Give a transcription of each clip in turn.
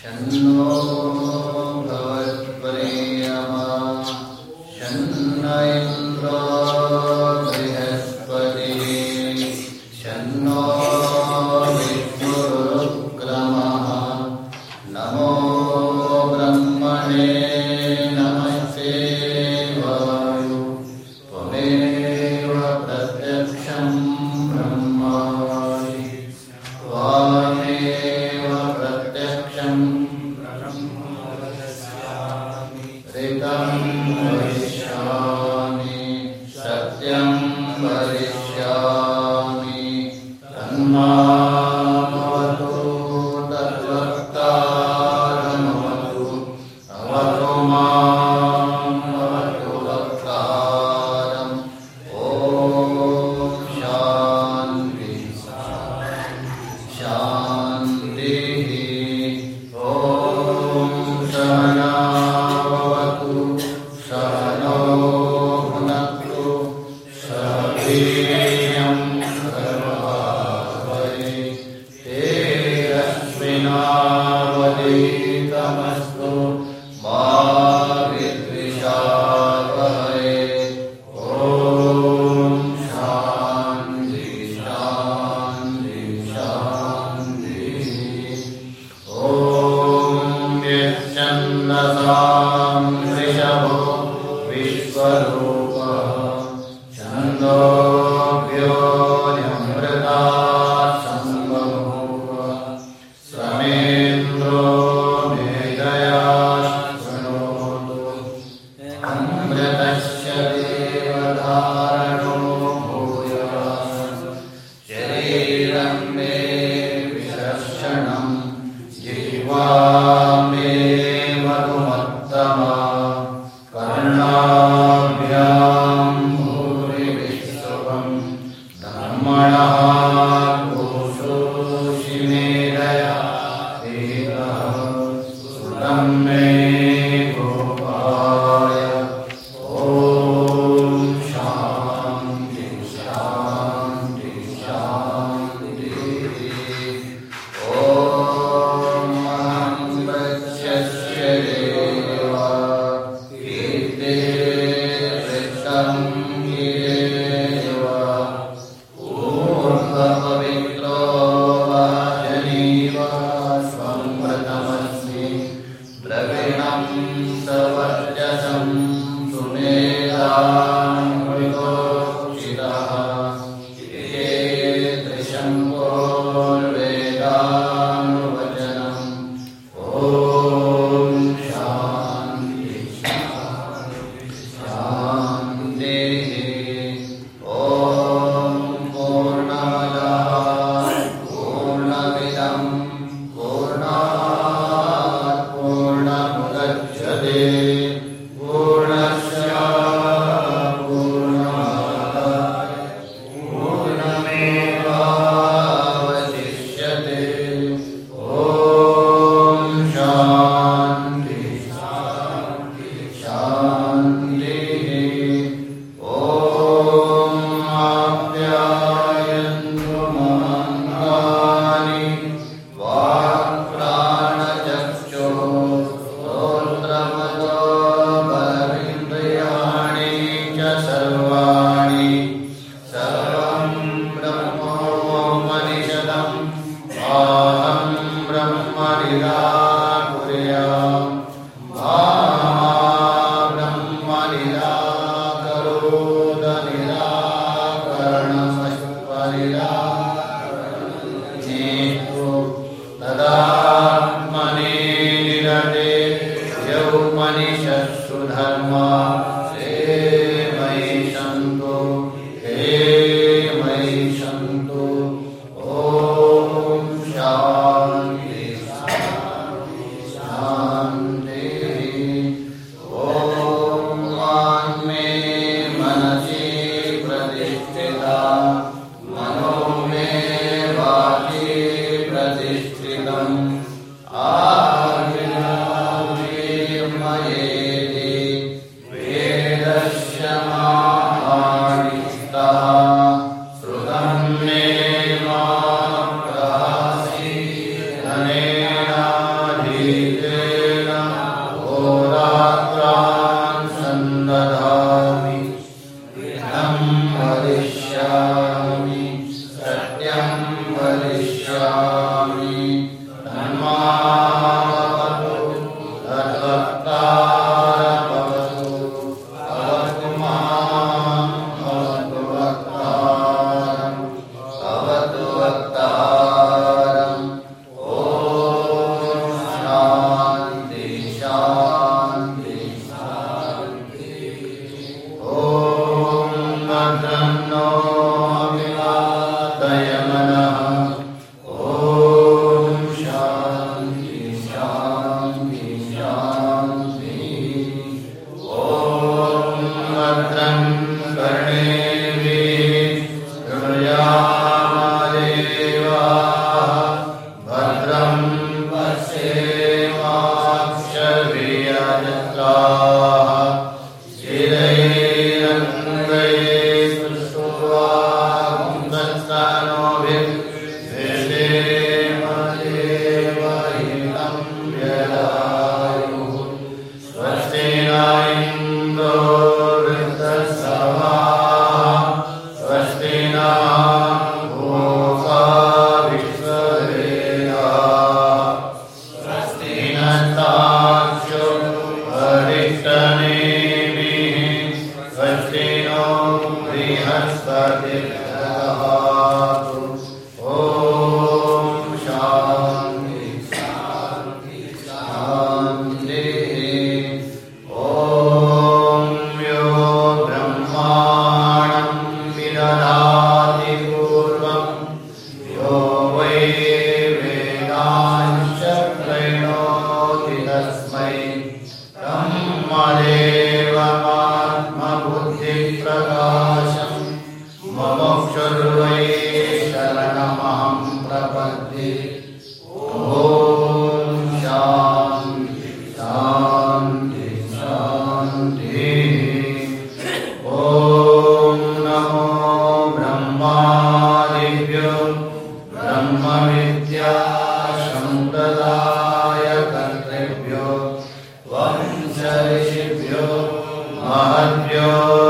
छन्दोभ्यो य कर्तृभ्यो वंशऋषिभ्यो महद्भ्यो।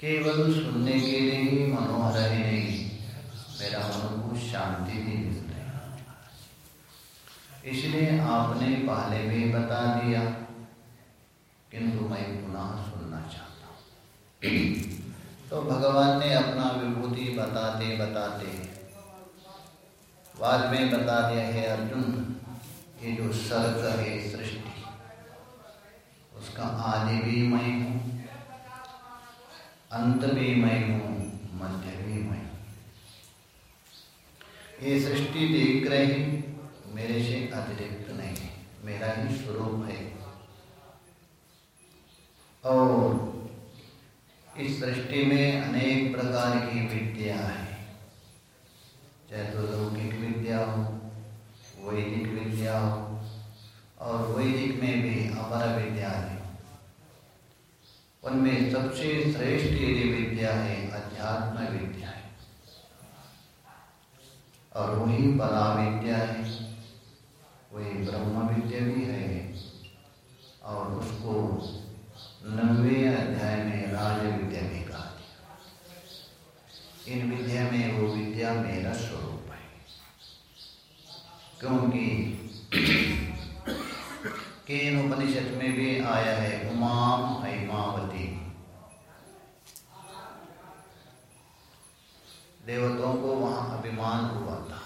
केवल सुनने के लिए ही मनोहर है नहीं मेरा मन को शांति भी मिल रही इसलिए आपने पहले भी बता दिया, किंतु मैं पुनः सुनना चाहता हूँ। तो भगवान ने अपना विभूति बताते बताते, बाद में बता दिया, है अर्जुन, ये जो सर्ग है सृष्टि, उसका आदि भी मैं अंत भी मैं हूँ मध्य भी मैं ये सृष्टि देख रही मेरे से अतिरिक्त नहीं है मेरा ही स्वरूप है। और इस सृष्टि में अनेक प्रकार की विद्या है। चाहे तो लौकिक विद्या हो, वैदिक विद्या हो, और वैदिक में भी अपर विद्या है। उनमें सबसे श्रेष्ठ यदि विद्या है, अध्यात्म विद्या है। और वही बला विद्या है, वही ब्रह्म विद्या भी है। और उसको नब्बे अध्याय में राज विद्या भी कहा इन विद्या में वो विद्या मेरा स्वरूप है। क्योंकि केन उपनिषद में भी आया है, उमाम हैमावती देवताओं को वहाँ अभिमान हुआ था।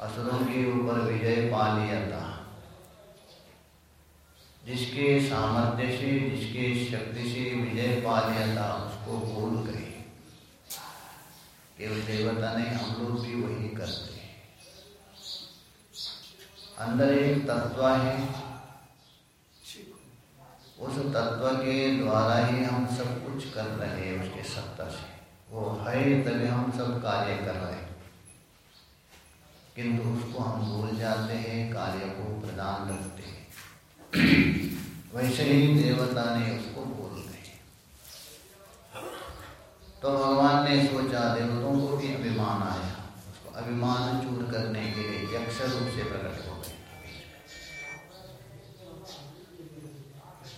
असुरों के ऊपर विजय पा लिया था। जिसके सामर्थ्य से, जिसके शक्ति से विजय पा लिया था, उसको भूल गए। केवल देवता ने हम लोग भी वही करते अंदर एक तत्व है। उस तत्व के द्वारा ही हम सब कुछ कर रहे हैं, उसके सत्ता से। वो है तभी हम सब कार्य कर रहे हैं। किंतु उसको हम भूल जाते हैं, कार्य को प्रदान रखते हैं। वैसे ही देवता ने उसको भूल गए तो भगवान ने सोचा देवताओं को भी अभिमान आया। उसको अभिमान चूर करने के लिए यक्ष रूप से प्रकट हो गए।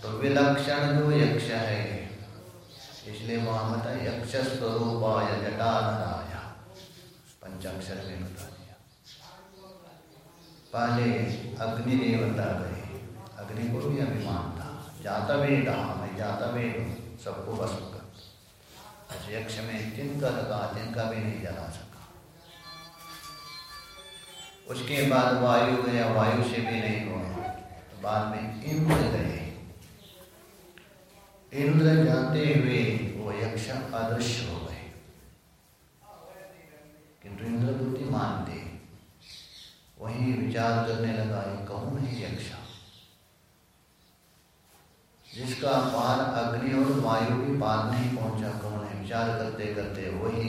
तो विलक्षण जो यक्ष है, इसलिए वहाँ बता यक्ष स्वरूपाय जटाधराय पंचाक्षर में बता दिया। पहले अग्नि देवता गए। अग्नि को भी अभिमान था जाता वेद मैं जाता वेद सबको बस कर। यक्ष में तिनका लगा तिनका भी नहीं जला सका उसके बाद वायु गया वायु से भी नहीं हुआ बाद में इंद्र गए। इंद्र जाते हुए वो यक्ष अदृश्य हो गए। किंतु इंद्र बुद्धिमान थे वही विचार करने लगा, ये कौन है यक्ष जिसका पार अग्नि और वायु भी पार नहीं पहुँचा, कौन है? विचार करते करते वही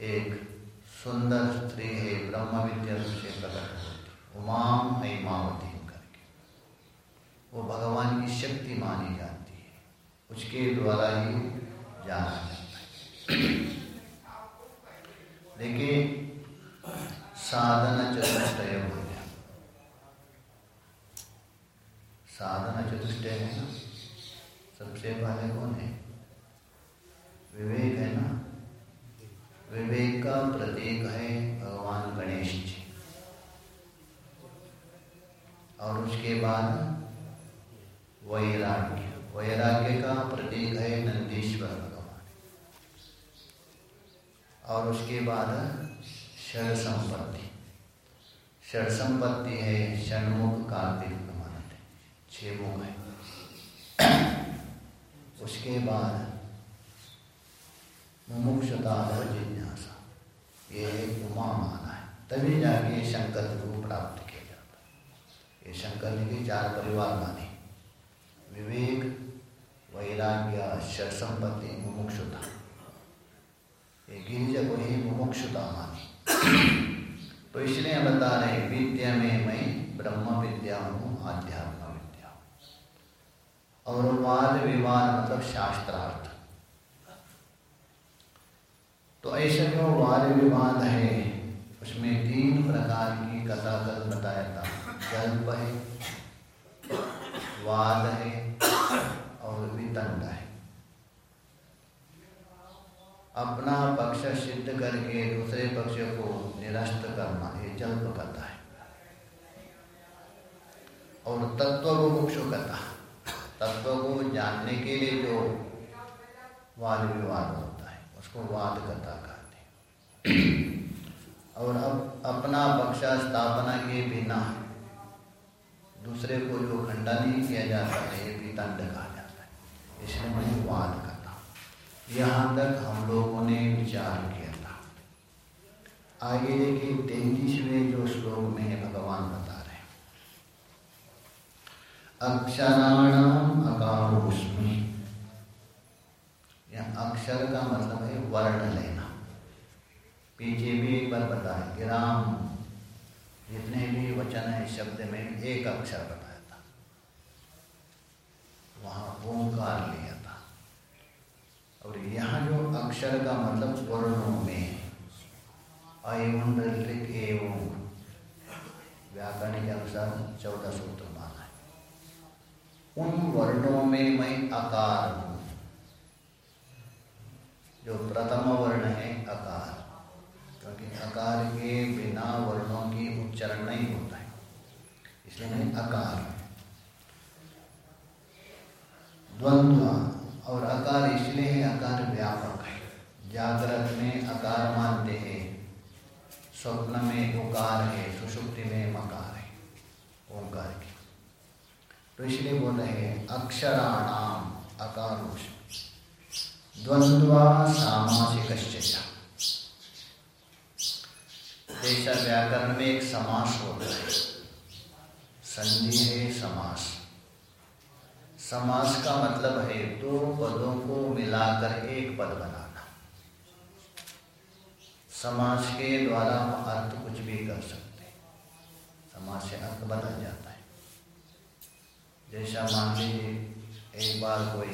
एक सुंदर स्त्री है ब्रह्म विद्या से प्रकट होती उमाम हैमावती करके। वो भगवान की शक्ति मानी जाती है। उसके द्वारा ही जाना जाता है। देखिए साधन चतुष्टय हो गया। साधन चतुष्टय है ना? सबसे पहले कौन है? विवेक है ना? विवेक का प्रतीक है भगवान गणेश जी। और उसके बाद वैराग्य। वैराग्य का प्रतीक है नंदीश्वर भगवान। और उसके बाद षण संपत्ति। षण संपत्ति है षणमुख, कार्तिक प्रमाण छह मुख है। उसके बाद मुमुक्षता जिज्ञासा ये एक उमा माना है। तभी जाके ये शंकर को प्राप्त किया जाता ये शंकर के चार परिवार माने। विवेक, वैराग्य शर संपत्ति मुमुक्षुता। ये गिरिजा को ही मुमुक्षुता मानी। तो इसलिए बता रहे विद्या में मैं ब्रह्म विद्या हूँ, आध्यात्म विद्या और वाद विवाद मतलब शास्त्रार्थ। तो ऐसे जो वाद विवाद है? उसमें तीन प्रकार की कथा कल बताया था। जल्प है वाद है और वितंड है। अपना पक्ष सिद्ध करके दूसरे पक्ष को निरस्त करना ये जल्प करता है। और तत्व को मुक्ष करता तत्व को जानने के लिए जो वाद विवाद होता उसको वाद करता कहते और अब अपना पक्ष स्थापना के बिना दूसरे को जो खंडा नहीं किया जाता है, ये भी दंड कहा जाता है। इसलिए मैं वाद करता यहाँ तक हम लोगों ने विचार किया था। आगे देखिए तैतीसवें जो श्लोक में भगवान बता रहे अक्षराणाम अकारोस्मी। अक्षर का मतलब है वर्ण लेना। पीछे भी एक बार बताया कि राम जितने भी वचन है शब्द में एक अक्षर बताया था। वहाँ ओंकार लिया था। और यहाँ जो अक्षर का मतलब वर्णों में एवं व्याकरण के अनुसार चौदह सूत्र माना है। उन वर्णों में मैं आकार हूँ। जो प्रथम वर्ण है अकार। क्योंकि अकार के बिना वर्णों की उच्चारण नहीं होता है। इसलिए मैं अकार। द्वंद्व और अकार इसलिए है, अकार व्यापक है। जागृत में अकार मानते हैं। स्वप्न में उकार है, सुषुप्ति में मकार है, ओंकार की। तो इसलिए बोल रहे हैं अक्षराणाम, अकारोष। द्वंद्वा सामासिक जैसा व्याकरण में एक समास होता है। संधि है समास। समास का मतलब है दो पदों को मिलाकर एक पद बनाना। समास के द्वारा हम अर्थ कुछ भी कर सकते हैं। समास से अर्थ बदल जाता है। जैसा मान लीजिए, एक बार कोई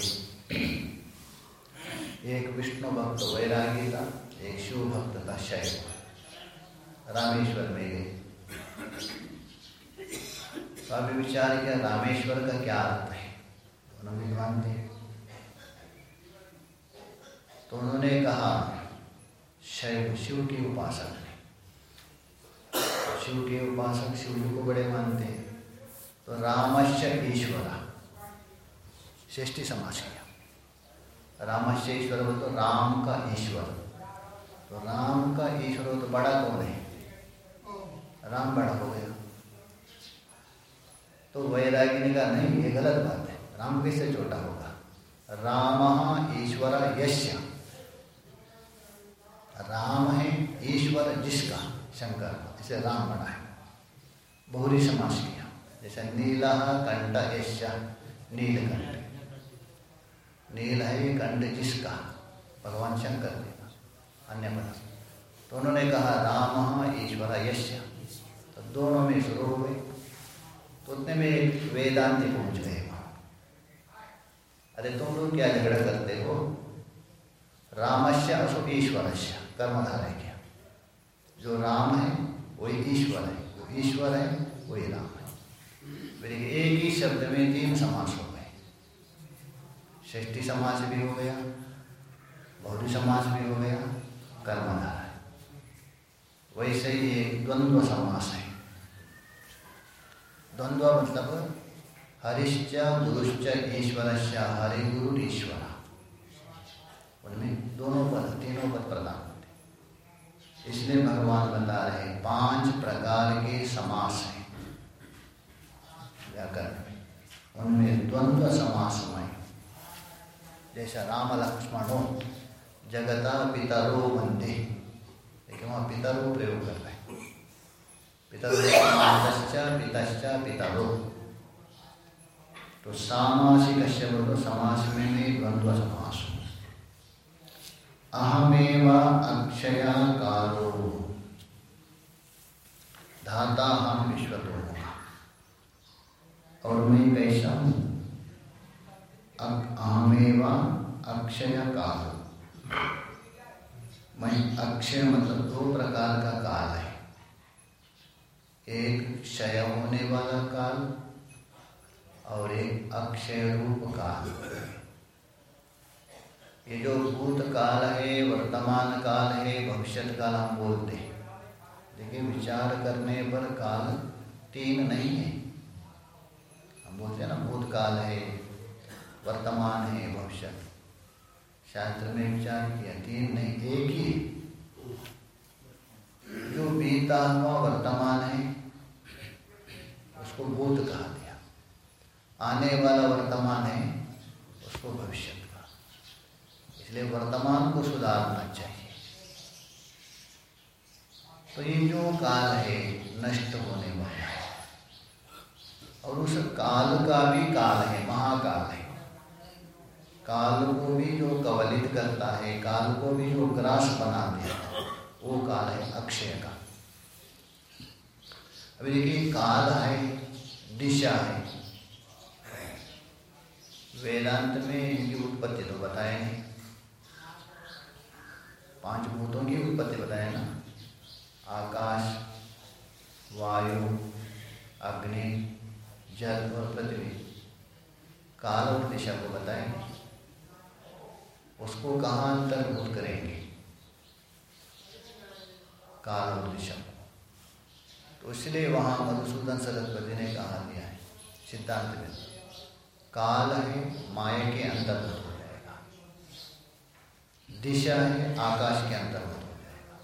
एक विष्णु भक्त वैरागी था, एक शिव भक्त था, शैव। रामेश्वर में गए। तो अभी विचार किया, रामेश्वर का क्या अर्थ है? दोनों विद्वान थे तो उन्होंने कहा, शैव, शिव की उपासक ने शिव के उपासक शिव जी को बड़े मानते हैं। तो रामश्य ईश्वरा, श्रेष्ठी समाज किया रामश्य ईश्वर हो तो राम का ईश्वर। तो राम का ईश्वर हो तो बड़ा कौन है? राम बड़ा हो गया। तो वैरागी ने कहा नहीं, ये गलत बात है। राम कैसे छोटा होगा? राम ईश्वर यश्य। राम है ईश्वर जिसका, शंकर इसे राम बना है। बहुरी समाज किया। जैसे नीला कंठ यश्य, नीलकंठ। नील है कंठ जिसका भगवान शंकर ने अन्य पद तो उन्होंने कहा, राम ईश्वर यश्य तो दोनों में शुरू हो गए। तो उतने में वेदांति पहुँच गए अरे तुम लोग क्या झगड़ा करते हो? रामस्य असो ईश्वरस्य, कर्मधारय क्या? जो राम है, वही ईश्वर है। वो ईश्वर है, वही राम है। फिर एक ही शब्द में तीन समास हो गए समाज भी हो गया बहुरी समाज भी हो गया कर्मधारय वैसे ही। एक द्वंद्व समास है। द्वंद्व मतलब हरिश्च गुरुश्च ईश्वर हरि गुरु ईश्वर उनमें दोनों पद, तीनों पद प्रदान होते इसलिए भगवान बता रहे पाँच प्रकार के समास हैं। व्याकरण उनमें द्वंद्व समास में जैसा राम लक्ष्मण जगता पितरो बंदे लेकिन वहाँ पितरो प्रयोग कर रहे हैं। पितरो पितश्च पितरो। तो सामासिक बोलो समास में भी द्वंद्व समास। अहमेव अक्षया कालो। धाता हम विश्व तो और मैं कैसा हूँ? अहमेव अक्षय काल मैं अक्षय मतलब दो प्रकार का काल है। एक क्षय होने वाला काल और एक अक्षय रूप काल। ये जो भूत काल है, वर्तमान काल है भविष्य काल हम बोलते हैं। देखिए, विचार करने पर काल तीन नहीं है। हम बोलते हैं ना, भूत काल है। वर्तमान है भविष्य। शास्त्र में विचार किया, तीन नहीं, एक ही। जो बीता हुआ वर्तमान है, उसको भूत कहा दिया आने वाला वर्तमान है, उसको भविष्य का इसलिए वर्तमान को सुधारना चाहिए। तो ये जो काल है, नष्ट होने वाला है। और उस काल का भी काल है, महाकाल है। काल को भी जो कवलित करता है, काल को भी जो ग्रास बना देता है, वो काल है अक्षय का। अभी देखिए, काल है, दिशा है। वेदांत में इनकी उत्पत्ति तो बताए नहीं पाँच भूतों की उत्पत्ति बताए ना? आकाश, वायु, अग्नि, जल और पृथ्वी। काल और दिशा को बताए। उसको कहाँ अंतर्भूत करेंगे। काल और दिशा। को तो इसलिए वहाँ मधुसूदन सरस्वती ने कहा दिया है, सिद्धांत में। काल है, माया के अंतर्गत हो जाएगा। दिशा है, आकाश के अंतर्गत हो जाएगा।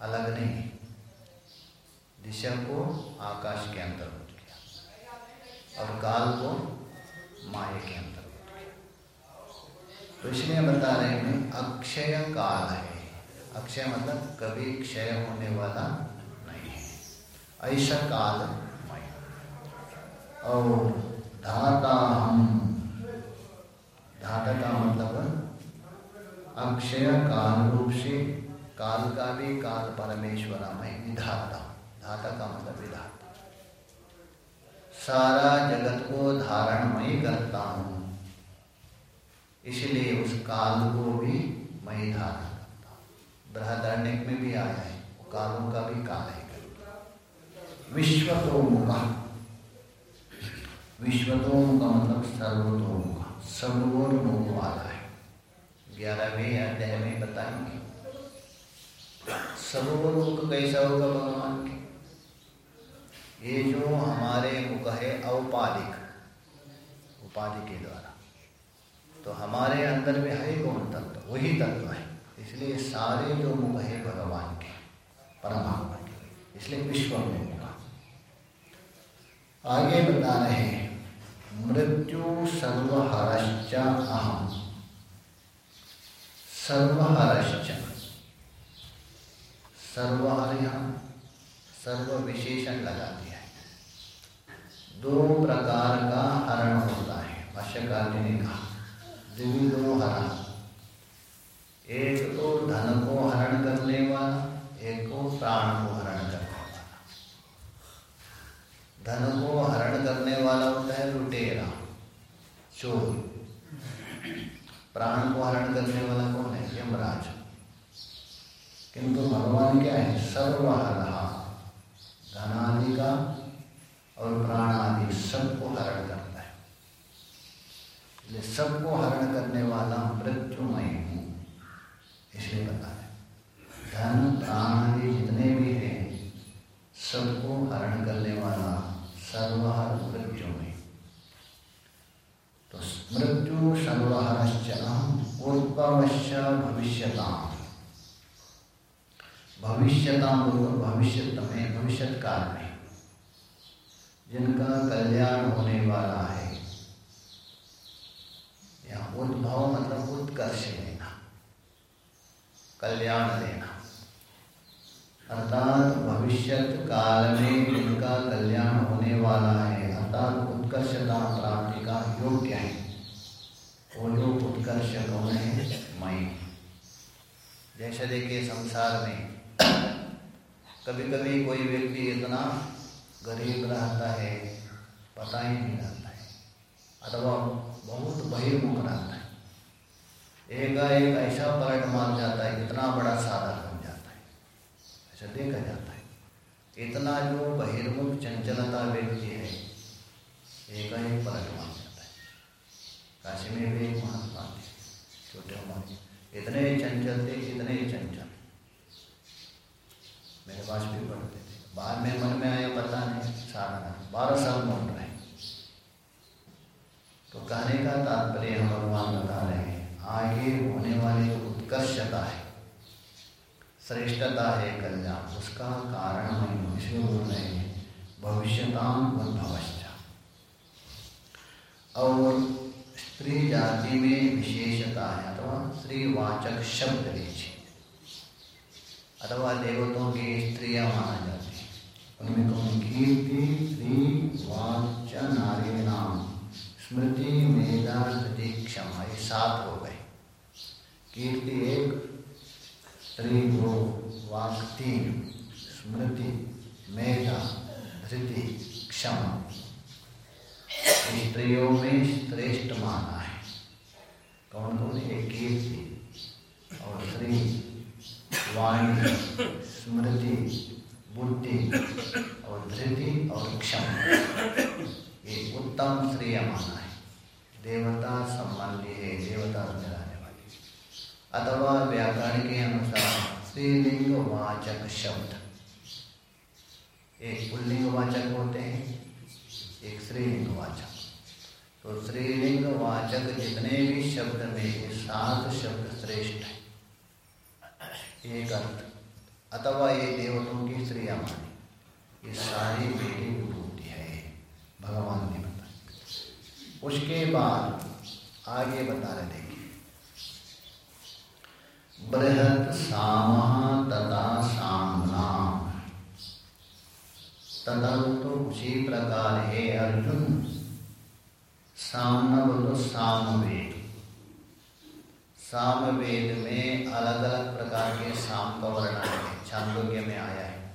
अलग नहीं। दिशा को आकाश के अंतर्गत किया। और काल को माया के अंतर्गत तो बता रहे हैं अक्षय काल है। अक्षय मतलब कभी क्षय होने वाला नहीं है। ऐसा काल और धाता हम, धाता का मतलब अक्षय काल रूप से, काल का भी काल परमेश्वर में विधाता। धाता का मतलब विधाता। सारा जगत को धारण मैं करता हूँ। इसलिए उस काल को भी मैं धारण करता बृहदारण्य में भी आया है कालों का भी काल है विश्व तो मुखा विश्व तो का मतलब सर्वतोम का सर्वोर मुख वाला है। ग्यारहवें अध्याय में बताएँगे। सर्वोर मुख कैसा होगा भगवान के? ये जो हमारे मुख है, औपाधिक। उपाधि के द्वारा। तो हमारे अंदर में है कौन तत्व, वही तत्व है। इसलिए सारे जो मुख है भगवान के, परमात्मा के। इसलिए विश्व में मुख आगे बता रहे हैं, मृत्यु सर्वहरश्च अहम। सर्वहरश्च। सर्वहर यहाँ सर्व विशेषण लगा दिया है। दो प्रकार का हरण होता है, भाष्यकार ने कहा। द्विविधो हरण एक तो धन को हरण करने वाला एक को प्राण को हरण करने वाला धन को हरण करने वाला होता है लुटेरा चोर प्राण को हरण करने वाला कौन है? यमराज। किंतु भगवान क्या है? सर्वहरा धनादि का और प्राण आदि सबको हरण करता इसलिए सबको हरण करने वाला मृत्युमय हूँ। इसलिए पता है। धन, प्राण, ये जितने भी हैं, सबको हरण करने वाला सर्वहर मृत्युमय। तो मृत्यु सर्वहरश्च अहम उद्भवश्च भविष्यता भविष्य में भविष्य काल में। जिनका कल्याण होने वाला है या उद्भव मतलब उत्कर्ष लेना, कल्याण लेना। अर्थात भविष्य काल में जिनका कल्याण होने वाला है, अर्थात उत्कर्षता प्राप्ति का योग्य है, वो जो उत्कर्ष कौन है। मई जैसे देखिए संसार में कभी कभी कोई व्यक्ति इतना गरीब रहता है, पता ही नहीं रहता है। अथवा बहुत बहिर्मुख रहता है। एक एक ऐसा पलट मार जाता है इतना बड़ा साधन बन जाता है। ऐसा देखा जाता है। इतना जो बहिर्मुख चंचलता व्यक्ति है, एक एक पलट मान जाता है। काशी में भी एक महात्मा थे, छोटे हमारे इतने चंचल थे इतने ही चंचल। मेरे पास भी पढ़ते थे। बाद में मन में आया, पता नहीं, साधना। बारह साल मन तो कहने का तात्पर्य भगवान बता रहे हैं। आगे होने वाली जो उत्कर्षता है, श्रेष्ठता है कल्याण, उसका कारण हम इसलिए बोल रहे हैं, भविष्यताम उद्भवश्चा। और स्त्री जाति में विशेषता है, अथवा स्त्रीवाचक शब्द लीजिए। अथवा देवतों की स्त्रियाँ माना जाती है। उनमें कौन कीर्ति स्त्री वाच नारी नाम स्मृति मेधा स्मृति क्षमा ये सात हो गए। कीर्ति एक त्रिभो वाक्ति स्मृति मेधा, धृति क्षमा। स्त्रियों में श्रेष्ठ माना है। कौन कौन है? कीर्ति और श्री वाणी, स्मृति, बुद्धि और धृति और क्षमा। ये उत्तम श्रेय माना है। देवता संबंधी है, देवता से अथवा व्याकरण के अनुसार स्त्रीलिंग वाचक शब्द। एक पुल्लिंग वाचक होते हैं, एक स्त्रीलिंग वाचक तो स्त्रीलिंग वाचक जितने भी शब्द में ये सात शब्द श्रेष्ठ है। एक अर्थ। अथवा ये देवतों की स्त्रिया मानी। ये सारी बेटी विभूति है, भगवान ने उसके बाद आगे बता रहे थे बृहत साम तथा सामना। तथा तो उसी प्रकार है अर्जुन। सामना बोलो सामवेद। सामवेद में अलग अलग प्रकार के साम का वर्णन है। छांदोग्य में आया है।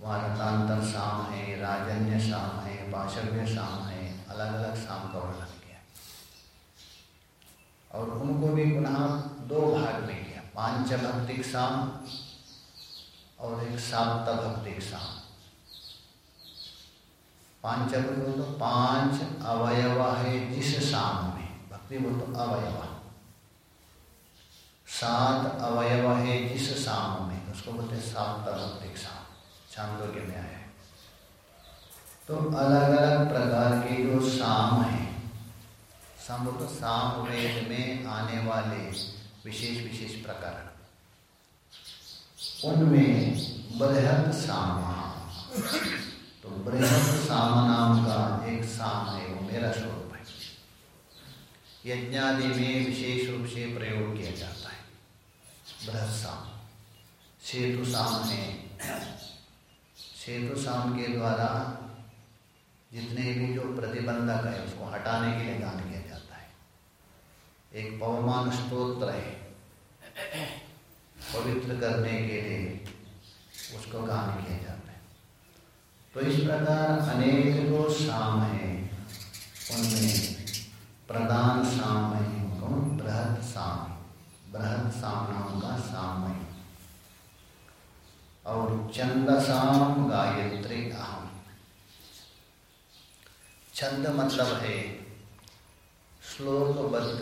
वहाँ रतांतर साम है, राजन्य साम है पाशव्य साम है। अलग अलग साम का वर्णन किया और उनको भी पुनः दो भाग में किया। पाँच भक्तिक साम और एक सात भक्तिक शाम। पाँच बोलो तो पाँच अवयव है जिस साम में। भक्ति बोल तो अवयव। सात अवयव है जिस साम में। उसको बोलते सात भक्तिक साम छांदोग्य में आया। तो अलग अलग प्रकार के जो साम है साम साम वेद में आने वाले विशेष विशेष प्रकार। उनमें बृहद सामा तो बृहद सामा नाम का एक साम है, वो मेरा स्वरूप है। यज्ञादि में विशेष रूप से प्रयोग किया जाता है बृहद साम। सेतु साम है। सेतु साम के द्वारा जितने भी जो प्रतिबंधक है, उसको हटाने के लिए दान किया जाता है। एक पवमान स्त्रोत्र है। पवित्र करने के लिए उसको गान किया जाता है। तो इस प्रकार अनेक जो शाम है, उनमें प्रधान शाम है बृहद शाम बृहद शाम नाम का शाम है। और चंदसाम गायत्री अहम। छंद मतलब है। श्लोकबद्ध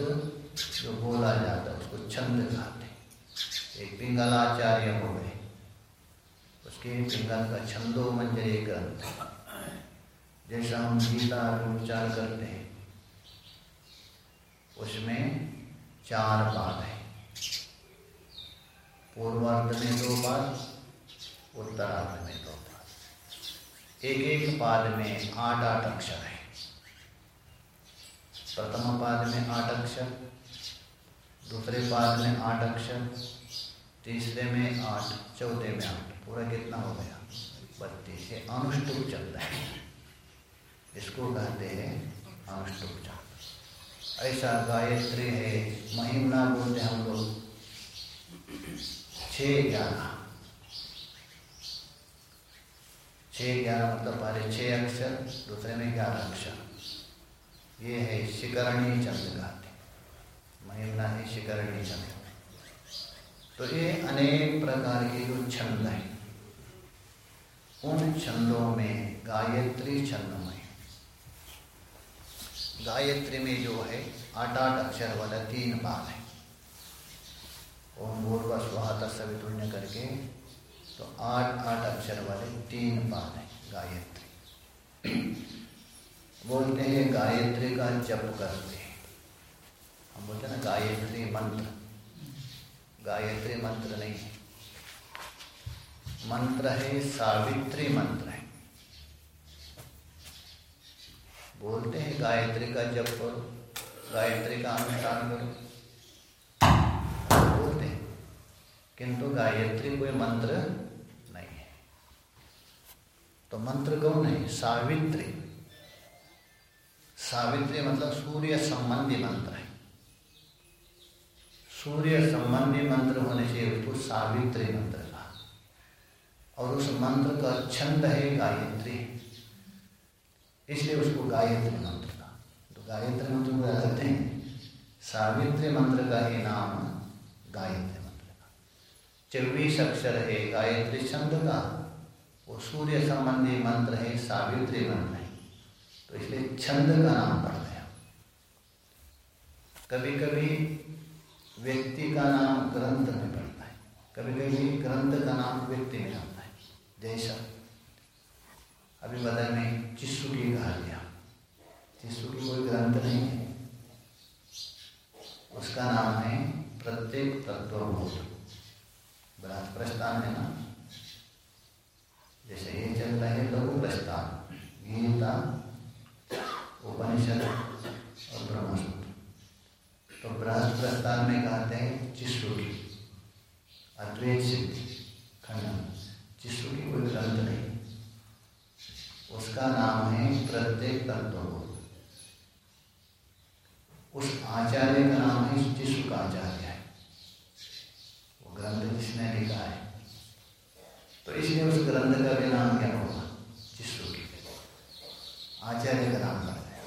जो बोला जाता है, उसको छंद कहते एक पिंगलाचार्य हो। गए उसके पिंगल का छंदो मंजरे ग्रंथ जैसा हम गीता उच्चार करते हैं, उसमें चार पाद है। पूर्वार्ध में दो पाद, उत्तरार्ध में दो पाद। एक एक पाद में आठ आठ अक्षर है। प्रथम पाद में आठ अक्षर, दूसरे पाद में आठ अक्षर, तीसरे में आठ, चौथे में आठ, पूरा कितना हो गया? बत्तीस। ये अनुष्टुप चंद है। इसको कहते हैं अनुष्टुप चंद ऐसा गायत्री है, महिमना बोलते हम लोग। छ ग्यारह। छः ग्यारह मतलब पहले छः अक्षर, दूसरे में ग्यारह अक्षर। ये है शिकरणी चंद गाते महिमना है शिकरणी चंद तो ये अनेक प्रकार के जो छंद हैं, उन छंदों में गायत्री छंदमय। गायत्री में जो है आठ आठ अक्षर वाला तीन पाद है। ओम भूर्व स्वाहा सवितुल्य करके तो आठ आठ अक्षर वाले तीन पाद हैं गायत्री। बोलते हैं, गायत्री का जप करते हम बोलते हैं ना, गायत्री मंत्र। गायत्री मंत्र नहीं है। मंत्र है, सावित्री मंत्र है। बोलते हैं, गायत्री का जप करो, गायत्री का अनुष्ठान करो। बोलते हैं, किंतु गायत्री कोई मंत्र नहीं है। तो मंत्र कौन है? सावित्री। सावित्री मतलब सूर्य संबंधी मंत्र है। सूर्य संबंधी मंत्र होने से उसको सावित्री मंत्र कहा। और उस मंत्र का छंद है गायत्री। इसलिए उसको गायत्री मंत्र कहा। तो गायत्री मंत्र को कहते हैं। सावित्री मंत्र का ही नाम गायत्री मंत्र का चौबीस अक्षर है गायत्री छंद का। वो सूर्य संबंधी मंत्र है, सावित्री मंत्र तो इसलिए छंद का नाम पढ़ते हैं। कभी कभी व्यक्ति का नाम ग्रंथ में पड़ता है। कभी कभी ग्रंथ का नाम व्यक्ति में आता है। जैसा अभी बताया मैं चिस्सु की कहा गया। चिस्सु की कोई ग्रंथ नहीं है। उसका नाम है प्रत्येक तत्वभूत बृहद प्रस्थान है ना? जैसे ये चलता है लघु प्रस्थान गीता उपनिषद और ब्रह्मसूत्र तो बृहद प्रस्ताव में कहते हैं चिश्रु अद्वैत सिद्धि, खंडन। चिश्रु की कोई ग्रंथ नहीं। उसका नाम है प्रत्येक तत्व उस आचार्य का नाम है चिश्रु का आचार्य है। वो ग्रंथ जिसने लिखा है? तो इसलिए उस ग्रंथ का भी नाम क्या होगा आचार्य का नाम कर दिया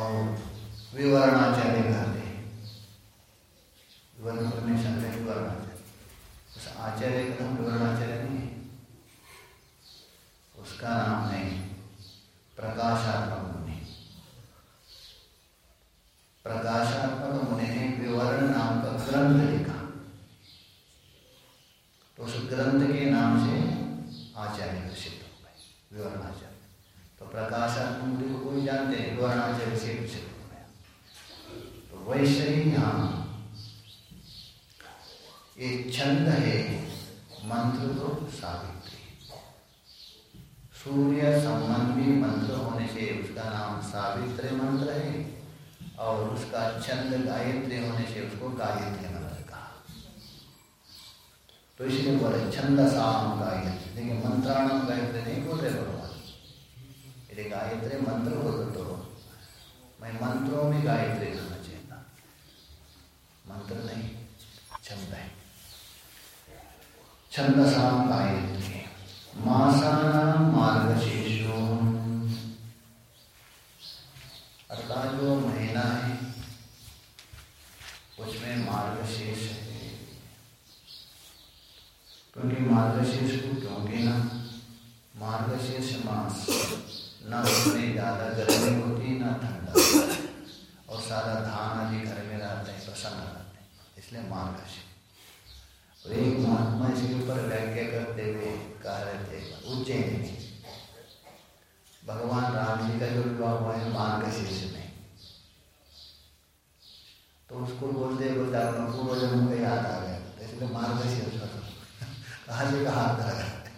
और विवरण विवरणाचार्य कहते हैं। विवरण परमेश्वर का विवरणाचार्य उस आचार्य का नाम विवरणाचार्य नहीं है। उसका नाम है प्रकाशात्मक मुनि। प्रकाशात्मक मुनि ने विवरण नाम का ग्रंथ लिखा तो उस ग्रंथ के नाम से आचार्य प्रसिद्ध हो गए विवरणाचार्य तो प्रकाशात्मक को कोई जानते हैं विवरणाचार्य से प्रसिद्ध हो गया तो वैसे ही यहाँ एक छंद है मंत्र तो सावित्री सूर्य संबंधी मंत्र होने से उसका नाम सावित्री मंत्र है और उसका छंद गायत्री होने से उसको गायत्री मंत्र तो बोले छंद साम गायत्री नहीं बोल भगवान। यदि गायत्री मंत्र बोल तो मैं मंत्रों में गायत्री करना चाहता मंत्र नहीं, छंद है। छंद साम गायत्री मासानाम मार्गशीर्षो अर्थात जो महीना है उसमें मार्गशीर्ष है क्योंकि मार्गशीर्ष को क्योंकि ना मार्गशीर्ष मास न उसमें ज़्यादा गर्मी होती ना ठंडा और सारा धान आदि घर में रहते हैं प्रसन्न रहते हैं इसलिए मार्गशीर्ष और एक महात्मा इसके ऊपर व्याख्या करते हुए कह रहे थे उज्जैन में भगवान राम जी का जो विवाह हुआ है मार्गशीर्ष में उसको बोलते बोलते अपना पूर्व जन्म को याद आ गया तो इसलिए मार्गशीर्ष कहाँ से कहा आता है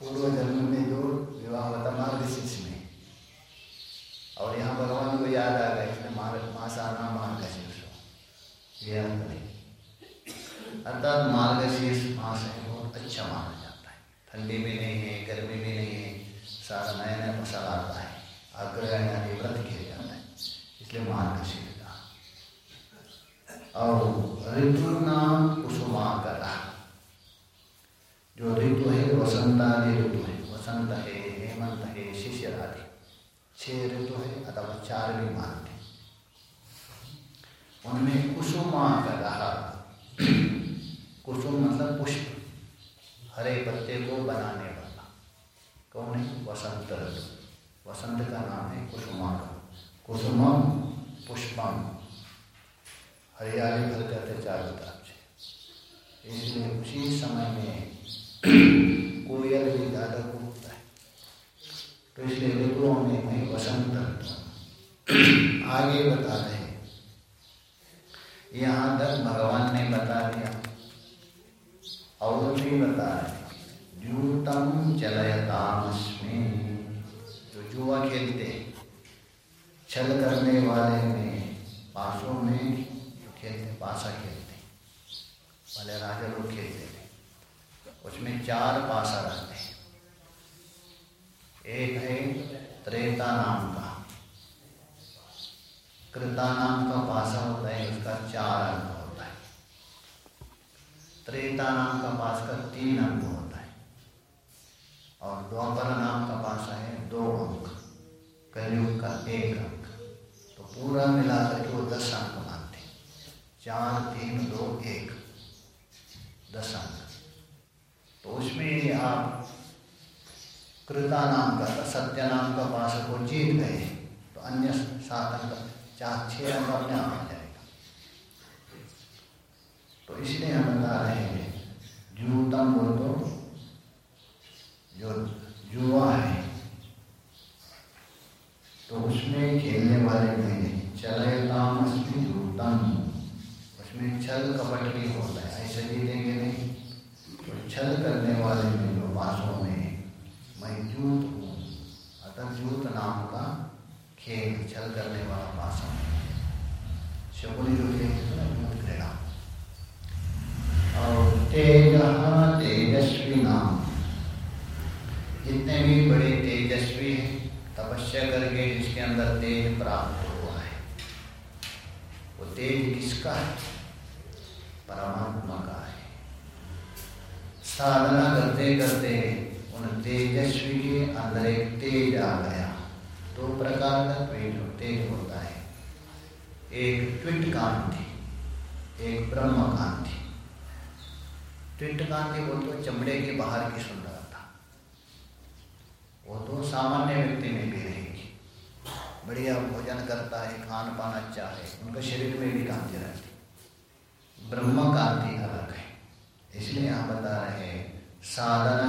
पूर्व जन्म में जो विवाह हुआ था मार्गशीर्ष में और यहाँ भगवान को याद आ गया इसने मार्ग मासाना मार्गशीर्ष ये अर्थ नहीं अर्थात मार्गशीर्ष मास है बहुत अच्छा माना जाता है ठंडी भी नहीं है गर्मी भी नहीं है सारा नया नया फ़सल आता है अग्रहण आदि व्रत किया जाता है इसलिए मार्गशीर्ष और ऋतु नाम कुसुमाकर जो ऋतु है वसंत आदि ऋतु है वसंत है हेमंत है शिशिर आदि छह ऋतु है अथवा चार भी मानते उनमें कुसुमाकर कुसुम मतलब पुष्प हरे पत्ते को बनाने वाला कौन है वसंत ऋतु वसंत का नाम है कुसुमाकर कुसुमम पुष्पम हरियाली भर जाते चारों तरफ़ से इसलिए उसी समय में कोयल भी ज़्यादा कूदता है। तो इसलिए ऋतुओं में मैं वसंत ऋतु आगे बता रहे यहाँ तक भगवान ने बता दिया। और भी बता रहे जूतम चलयतामस्मी। जो जुआ खेलते छल करने वाले में पासों में पासा खेलते पहले राजा लोग खेलते थे, उसमें चार पासा रहते हैं। एक है त्रेता नाम का। कृता नाम का पासा होता है, उसका चार अंक होता है। त्रेता नाम का पास का तीन अंक होता है। और द्वापर नाम का पासा है दो अंक कलयुग का एक अंक तो पूरा मिलाकर के वो दस अंक चार, तीन, दो, एक। दस अंक तो उसमें आप कृता नाम का सत्य नाम का पास को जीत गए तो अन्य सात अंक, चार छः अंक अपने आप आ जाएगा। तो इसलिए हम बता रहे हैं, जूतम बोल तो जो जुआ है तो उसमें खेलने वाले में चले तामस्मी जूतम। उसमें छल कपट भी होता है। ऐसे ही देंगे नहीं तो छल करने वाले में जो बासों में मैं जूत हूँ। अतः जूत नाम का खेल छल करने वाला बासों शकुनी जो खेल क्रीड़ा और तेज तेजस्वी नाम। जितने भी बड़े तेजस्वी हैं, तपस्या करके जिसके अंदर तेज प्राप्त हुआ है, वो तेज किसका है? परमात्मा का है। साधना करते करते उन तेजस्वी के अंदर एक तेज आ गया। दो प्रकार का तेज तेज होता है। एक ट्विट कांति एक ब्रह्म कांति ट्विट कांति वो तो चमड़े के बाहर की सुंदरता वो तो सामान्य व्यक्ति में भी रहेगी। बढ़िया भोजन करता है, खान पान अच्छा है, उनका शरीर में भी कांति रहती ब्रह्म का अर्थ ही अलग है। इसलिए यहाँ बता रहे हैं साधना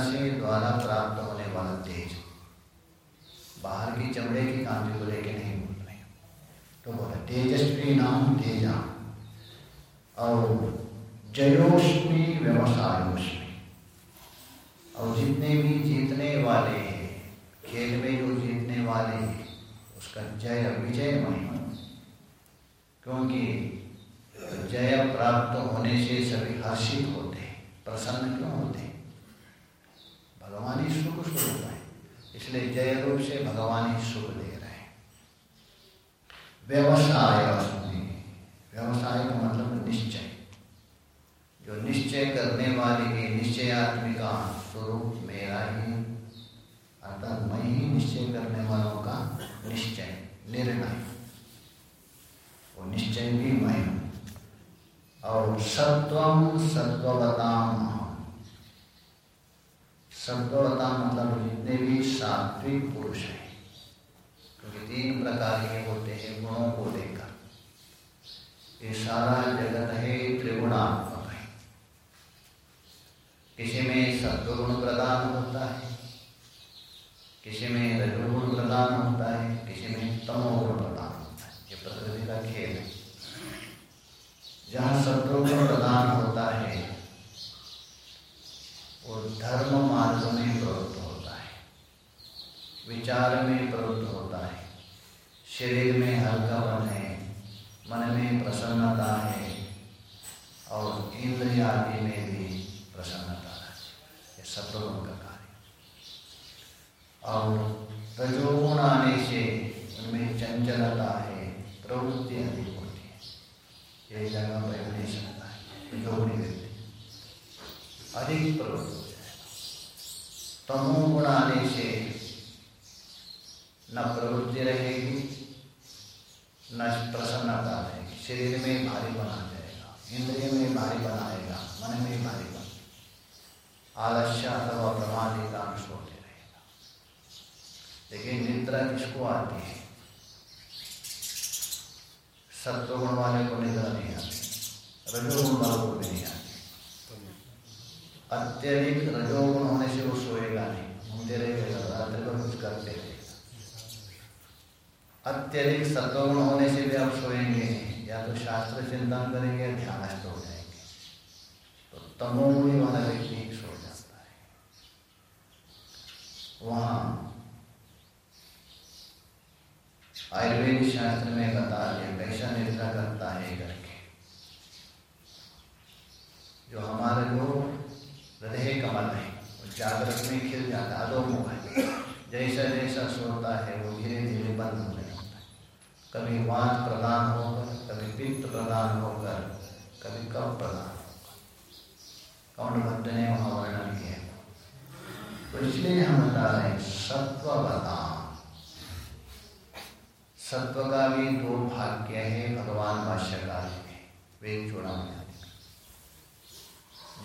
अत्यधिक रजोगुण होने से वो सोएगा नहीं घूमते रहेगा रात्रि को कुछ करते रहेगा अत्यधिक सत्वगुण होने से भी आप सोएँगे या तो शास्त्र चिंतन करेंगे या ध्यानस्थ हो जाएँगे तो तमोगुणी वाला व्यक्ति सो जाता है वहाँ आयुर्वेद शास्त्र में बता दिया कैसा निद्रा करता है करके जो हमारे जो हृदय कमल है वो जागृत में खिल जाता अधोमुख है। जैसा जैसा सोता है, वो धीरे धीरे बंद होने लगता है। कभी वात प्रदान होकर, कभी पित्त प्रदान होकर, कभी कब प्रदान होकर। कौन भक्त ने वहाँ वर्णन किया तो इसलिए हम बता रहे हैं सत्व बदाम सत्व का भी दो भाग्य है, भगवान भाष्यकार में वेद चूड़ामणि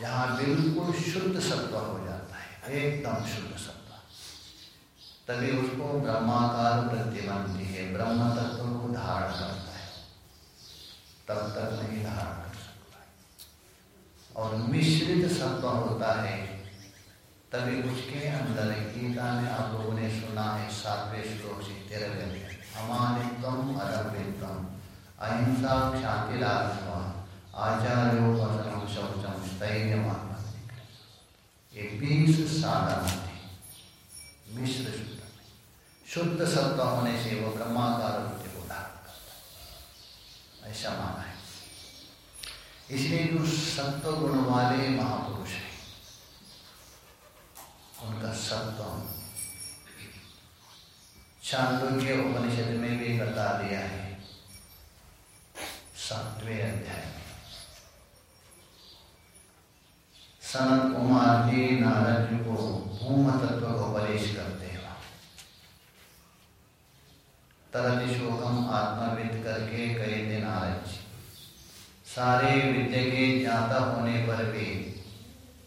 जहाँ बिल्कुल शुद्ध सत्व हो जाता है, एकदम शुद्ध सत्व तभी उसको ब्रह्माकार बनती है, ब्रह्म तत्व को धारण करता है। तब तक नहीं धारण कर सकता है। और मिश्रित सत्व होता है, तभी उसके अंदर गीता में आप लोगों ने सुना है, सातवें श्लोक से तेरहवें में अमानित्वम अरवित्वम अहिंसा शांति आचार्यो शौचम। बीस साधन मिश्र शुद्ध। शुद्ध सत्व होने से वो ब्रह्माकार वृत्ति को धारण करता है। ऐसा माना है। इसलिए जो सत्व गुण वाले महापुरुष हैं, उनका सत्व चांदोग्य उपनिषद में भी बता दिया है, सातवें अध्याय में। सनत कुमार जी नारद जी को भूम तत्व को उपदेश करते हैं। तरत शोकम आत्माविद करके कहे थे नारद जी सारे विद्या के ज्ञाता होने पर भी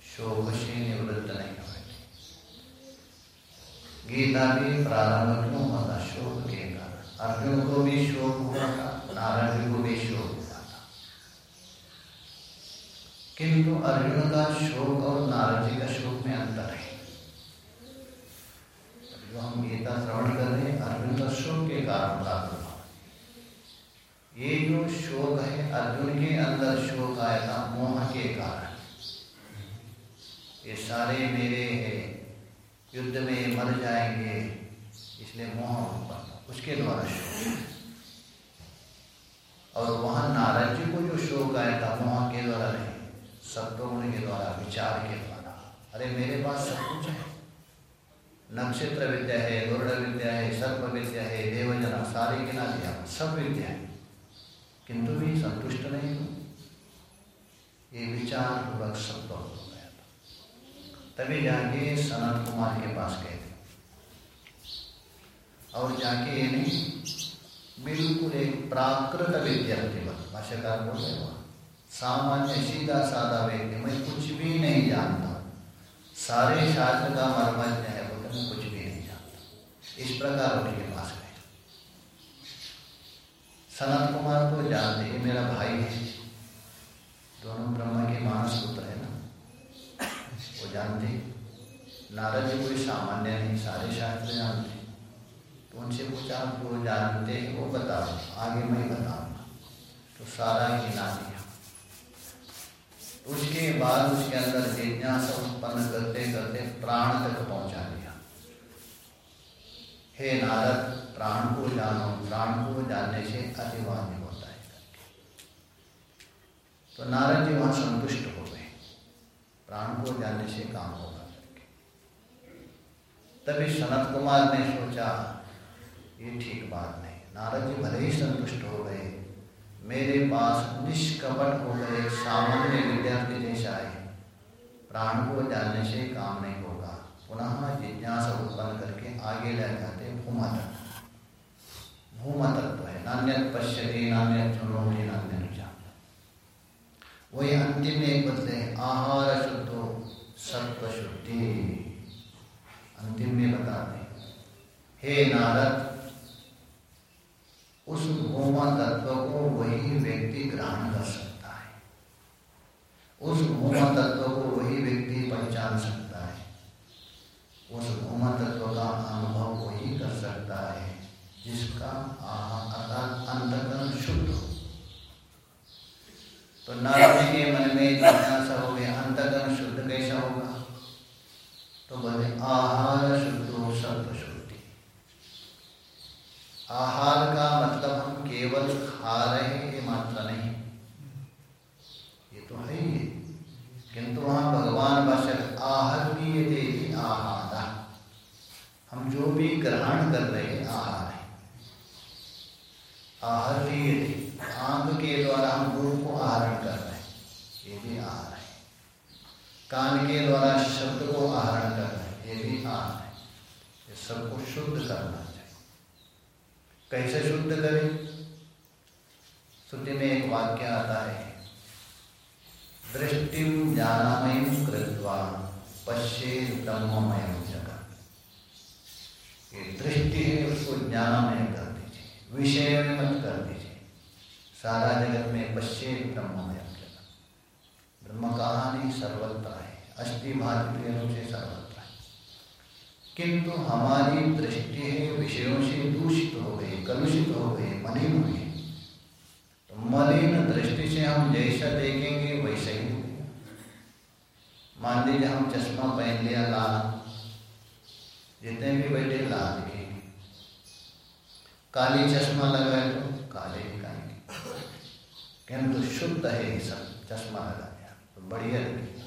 शोक से निवृत्त नहीं हुए। गीता भी प्रारंभ क्यों होता शोक के कारण। अर्जुन को भी शोक हुआ था, नारद जी को भी शोक हुआ था किंतु अर्जुन का शोक और नारद उस भूमा तत्व का अनुभव वही कर सकता है, जिसका अर्थात अंतकरण शुद्ध हो। तो नारायण के मन में जिज्ञासा हो गया अंतकरण शुद्ध कैसा होगा? तो बोले आहार शुद्धो सत्व शुद्धि आहार का मतलब हम केवल खा रहे हैं ये मात्र नहीं ये तो है ही किंतु वहाँ भगवान भाषण आहार भी ये दे आहार हम जो भी कर रहे आहार है आहार भी आँख के द्वारा हम गुरु को आहरण कर रहे हैं। ये भी आहार है। कान के द्वारा शब्द को आहरण कर रहे हैं। ये भी आहार है। ये सबको शुद्ध करना चाहिए। कैसे शुद्ध करें? श्रुति में एक वाक्य आता है। दृष्टि ज्ञानमय कृत्वा पश्ये ब्रह्ममय ये दृष्टि है उसको ज्ञानमय कर दीजिए विषय में मत कर दीजिए सारा जगत में पश्चे ब्रह्ममय ब्रह्म कहानी सर्वत्र है अस्थि रूप से सर्वत्र है किंतु हमारी दृष्टि है, विषयों से दूषित हो गई कलुषित हो गई मलिन हुई तो मलिन दृष्टि से हम जैसा देखेंगे वैसा ही मान लीजिए हम चश्मा पहन लिया, लाल जितने भी बैठे लाल दिखेंगे। काली चश्मा लगाए तो काले दिखाएँगे किंतु शुद्ध है ये सब, चश्मा लगा दिया तो बढ़िया दिखेगा।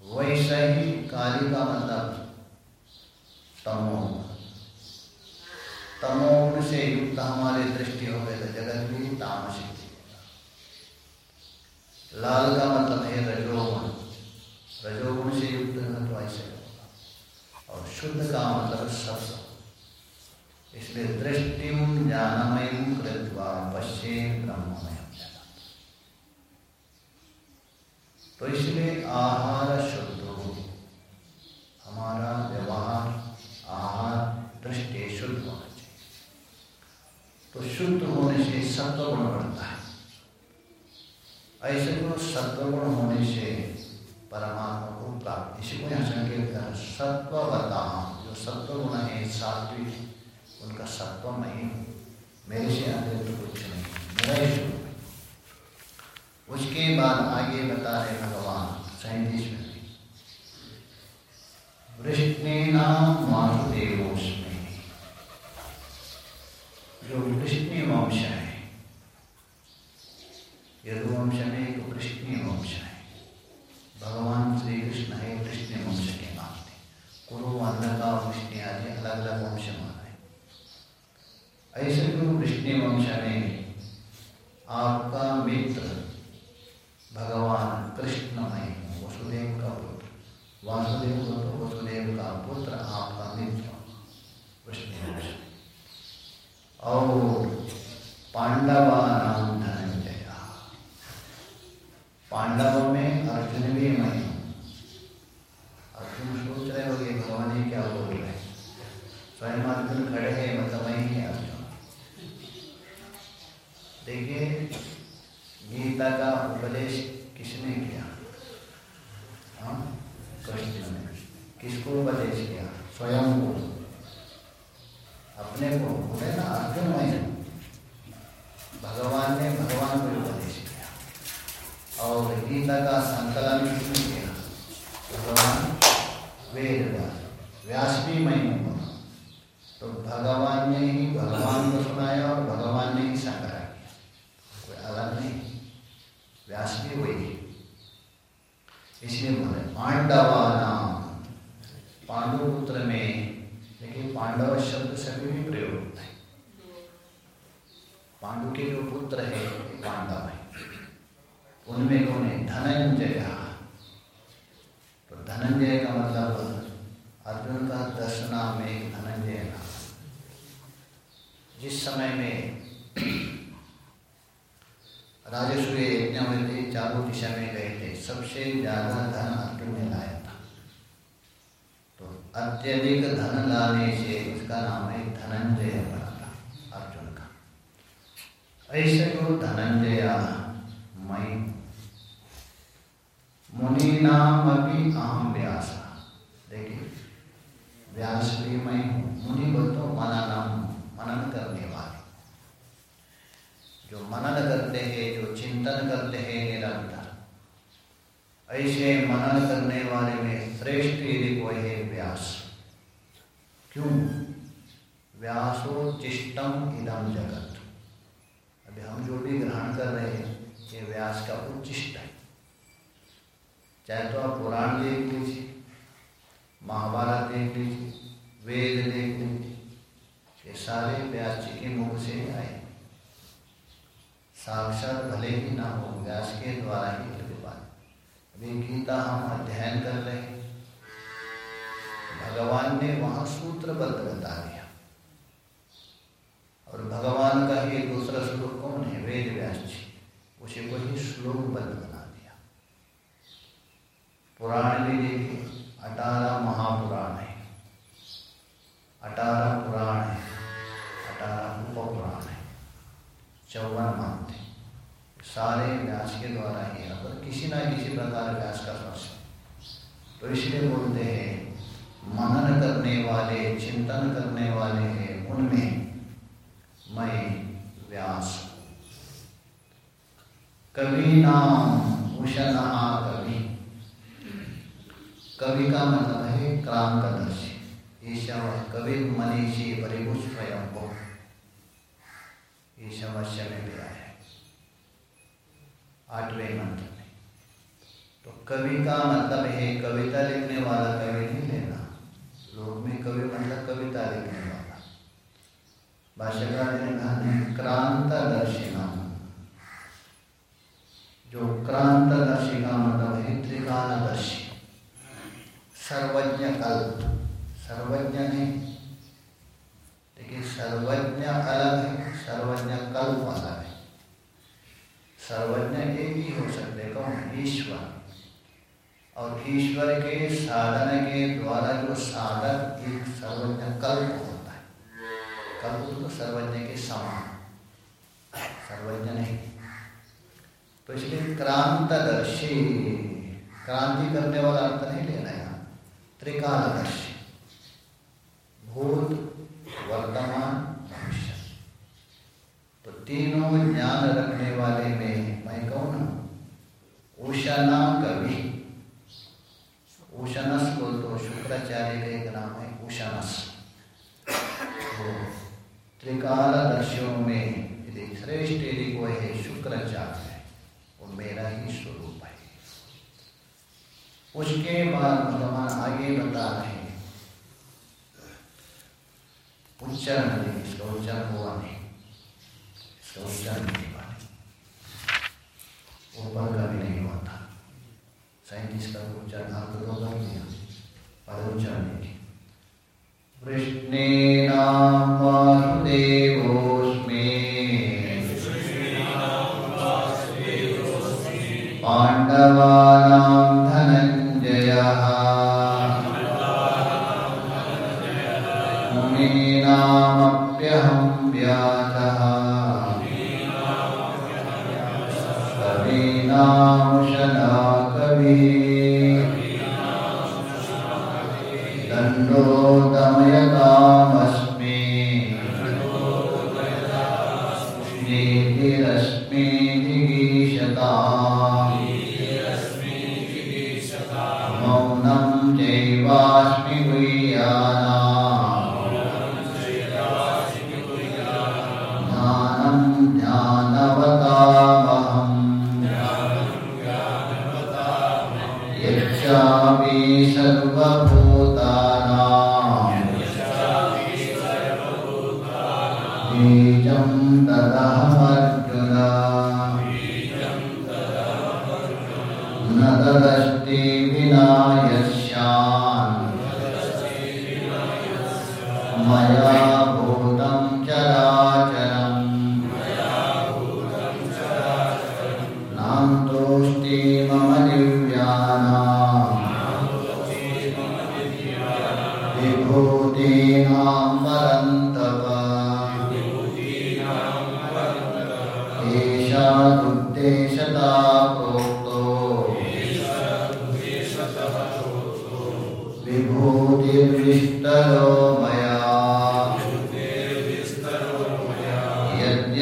वैसा ही काली का मतलब तमो। तमोगुण से युक्त हमारे दृष्टि हो गए तो जगत भी तामसिक लाल का मतलब है रजोगुण। रजोगुण से युक्त है तो ऐसे और शुद्ध का मतलब सत्य इसलिए दृष्टि ज्ञानमय कृत्वा पश्चे ब्रह्ममय तो इसलिए आहार शुद्ध। हमारा व्यवहार, आहार दृष्टि शुद्ध होना चाहिए। तो शुद्ध होने से सत्व गुण बढ़ता है। ऐसे गुण होने से परमात्मा को प्राप्त इसी को यहाँ संकेत कर सत्ववता जो सत्व गुण है सात्विक उनका सत्व नहीं मेरे से अतिरिक्त कुछ नहीं मेरा ही उसके बाद आगे बता रहे भगवान सैंतीस में वृष्णेनाम वासुदेवोस्मे जो वृष्णि वंश है यदुवंश में एक वृष्णि वंश है भगवान श्री कृष्ण है वृष्णि वंश के नाम थे कुरु अंधका वृष्णि आदि अलग अलग वंश माना है ऐसे जो वृष्णि वंश में आपका मित्र भगवान कृष्णमय वसुदेव का पुत्र। वासुदेव तो वसुदेव का पुत्र आपका मित्र विष्णु और पांडवा नाम धनंजय। पांडवों में अर्जुन भी मैं अर्जुन सोच रहे हो भगवान जी क्या बोल रहे अर्जुन खड़े हैं मतलब देखिए, गीता का उपदेश किसने किया? हाँ? कृष्ण ने। किसको उपदेश किया? स्वयं को अपने को, बोले ना अर्जुन में। भगवान ने भगवान को उपदेश किया। और गीता का संकलन किसने किया? भगवान वेद व्यास तो भगवान ने ही भगवान को सुनाया और भगवान ने ही शंकर कोई अलग नहीं। व्यास भी वही इसलिए बोले पांडवा नाम पांडुपुत्र में लेकिन पांडव शब्द सभी में प्रयोग होता है। पांडु के जो पुत्र है पांडव है। उनमें कौन है? धनंजय तो धनंजय का मतलब अर्जुन का दस नाम एक धनंजय जिस समय में राजस्व यज्ञ में थे चारों दिशा में गए थे, सबसे ज़्यादा धन अर्जुन ने लाया था। तो अत्यधिक धन लाने से उसका नाम है धनंजय पड़ा था अर्जुन का। ऐसे तो को धनंजय मई। मुनि नाम अभी अहम व्यास। देखिए, व्यास भी मई हूँ। दर्शन करते हैं निरंतर ऐसे मनन तीनों ज्ञान रख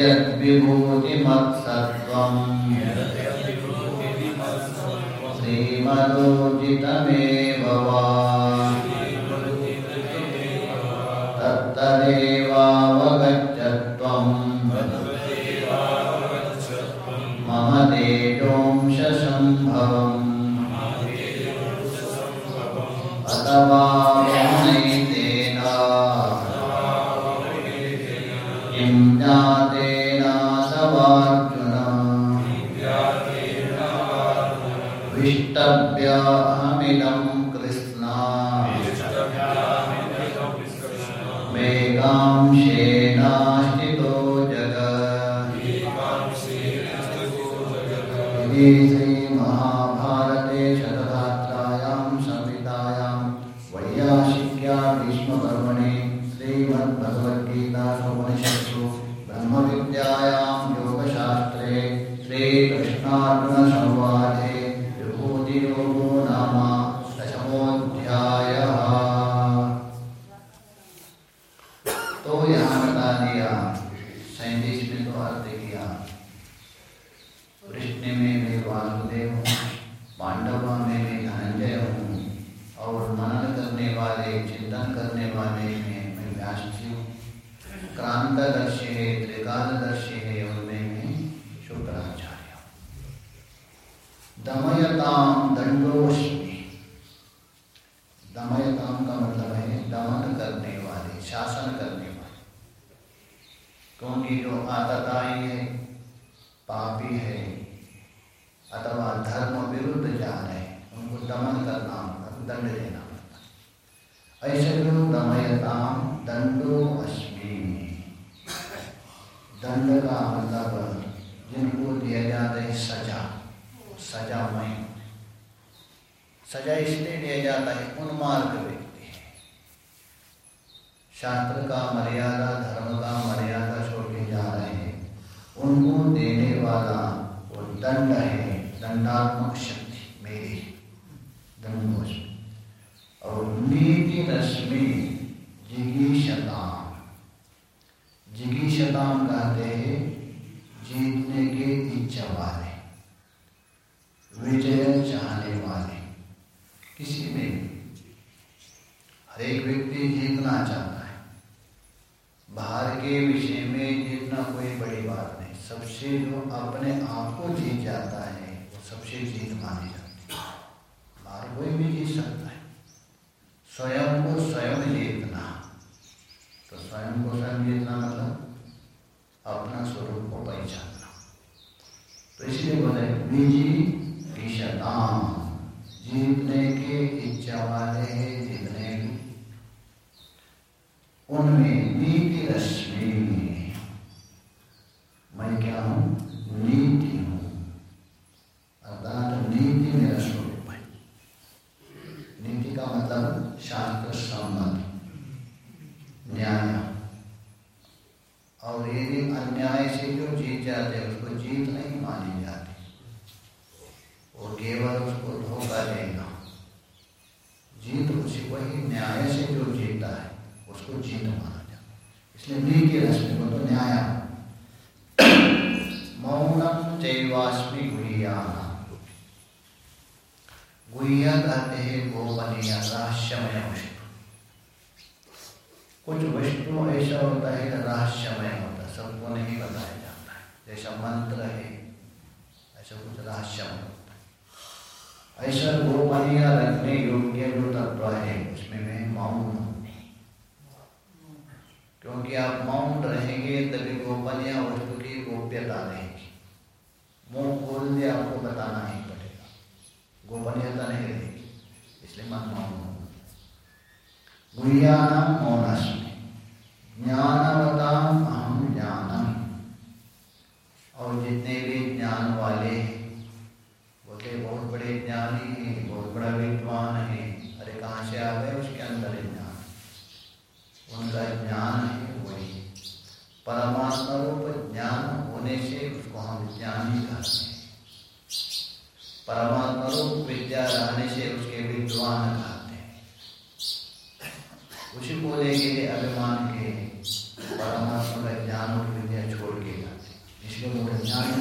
यद्यद्विभूतिमत्सत्त्वम् श्रीमदोचितमेव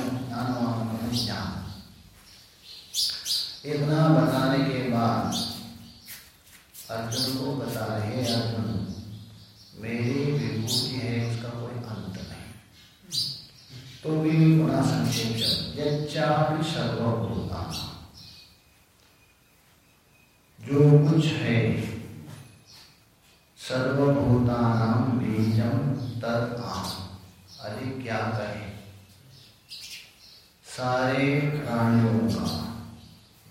बोले ज्ञान ज्ञान ज्ञान इतना बताने के बाद अर्जुन को बता रहे अर्जुन, मेरी विभूति है, उसका कोई अंत नहीं। तो भी सर्वभूता। जो कुछ है सर्वभूतानाम बीजम तद आम। अधिक क्या कहें? सारे प्राणियों का,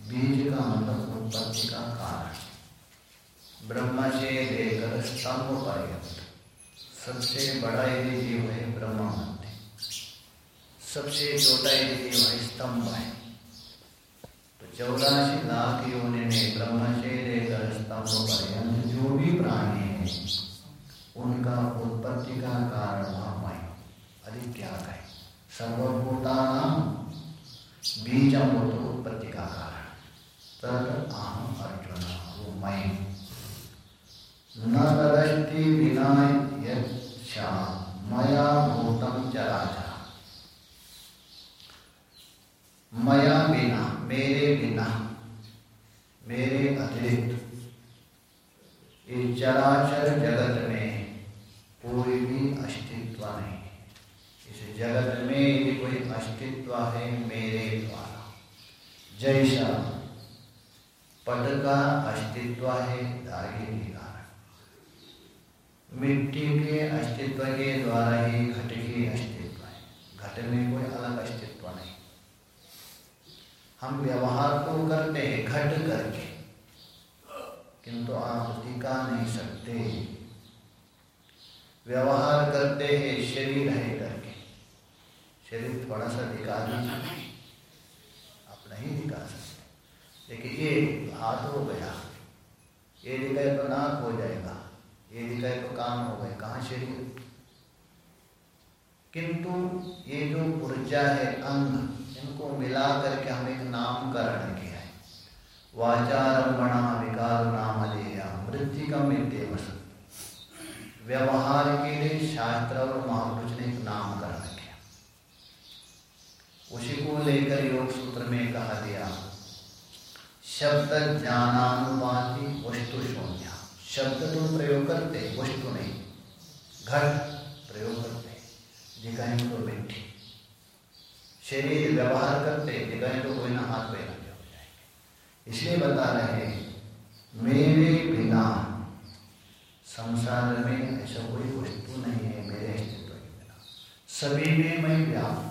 बीज का मतलब उत्पत्ति का कारण। ब्रह्मा से लेकर स्तंभ पर्यंत, सबसे बड़ा यदि जीव है ब्रह्मा मानते सबसे छोटा यदि जीव है स्तंभ है। तो चौरासी लाख योनि में ब्रह्मा से लेकर स्तंभ पर्यंत जो भी प्राणी है, उनका उत्पत्ति का कारण वहाँ अधिक क्या कहे? सर्वभूता बीजम उत्पत्ति का कारण। तद अहम अर्जुन वो मैं न तदस्ति विना मया भूतम चराचर मया बिना, मेरे बिना, मेरे अतिरिक्त। इस चराचर जगत में कोई भी अस्तित्व नहीं। जगत में यदि कोई अस्तित्व है मेरे द्वारा। जैसा पट का अस्तित्व है धागे की मिट्टी के अस्तित्व के द्वारा ही घट के अस्तित्व है। घट में कोई अलग अस्तित्व नहीं। हम व्यवहार तो करते हैं, घट करके। किंतु आप दिखा नहीं सकते। व्यवहार करते हैं, शरीर है करके शरीर थोड़ा सा दिखा दीजिए आप नहीं दिखा सकते। लेकिन ये हाथ हो गया, ये दिखाए तो नाक हो जाएगा, ये दिखाए तो काम हो गए, कहाँ शरीर? किंतु ये जो ऊर्जा है, अंग, इनको मिला करके हम एक नामकरण किया है। वाचारंभणा विकार नाम अधेया मृतिकम व्यवहार के लिए शास्त्र और महापुरुष ने एक नामकरण उसी को लेकर योग सूत्र में कहा दिया शब्द ज्ञानानुपाति वस्तु शून्य। शब्द तो प्रयोग करते, वस्तु नहीं। घट प्रयोग करते दिखाएँगे तो मिट्टी। शरीर व्यवहार करते दिखाएँ तो कोई ना हाथ पैर हो जाएँगे। इसलिए बता रहे हैं, मेरे बिना संसार में ऐसा कोई वस्तु नहीं है मेरे अस्तित्व के बिना सभी में मैं व्याप्त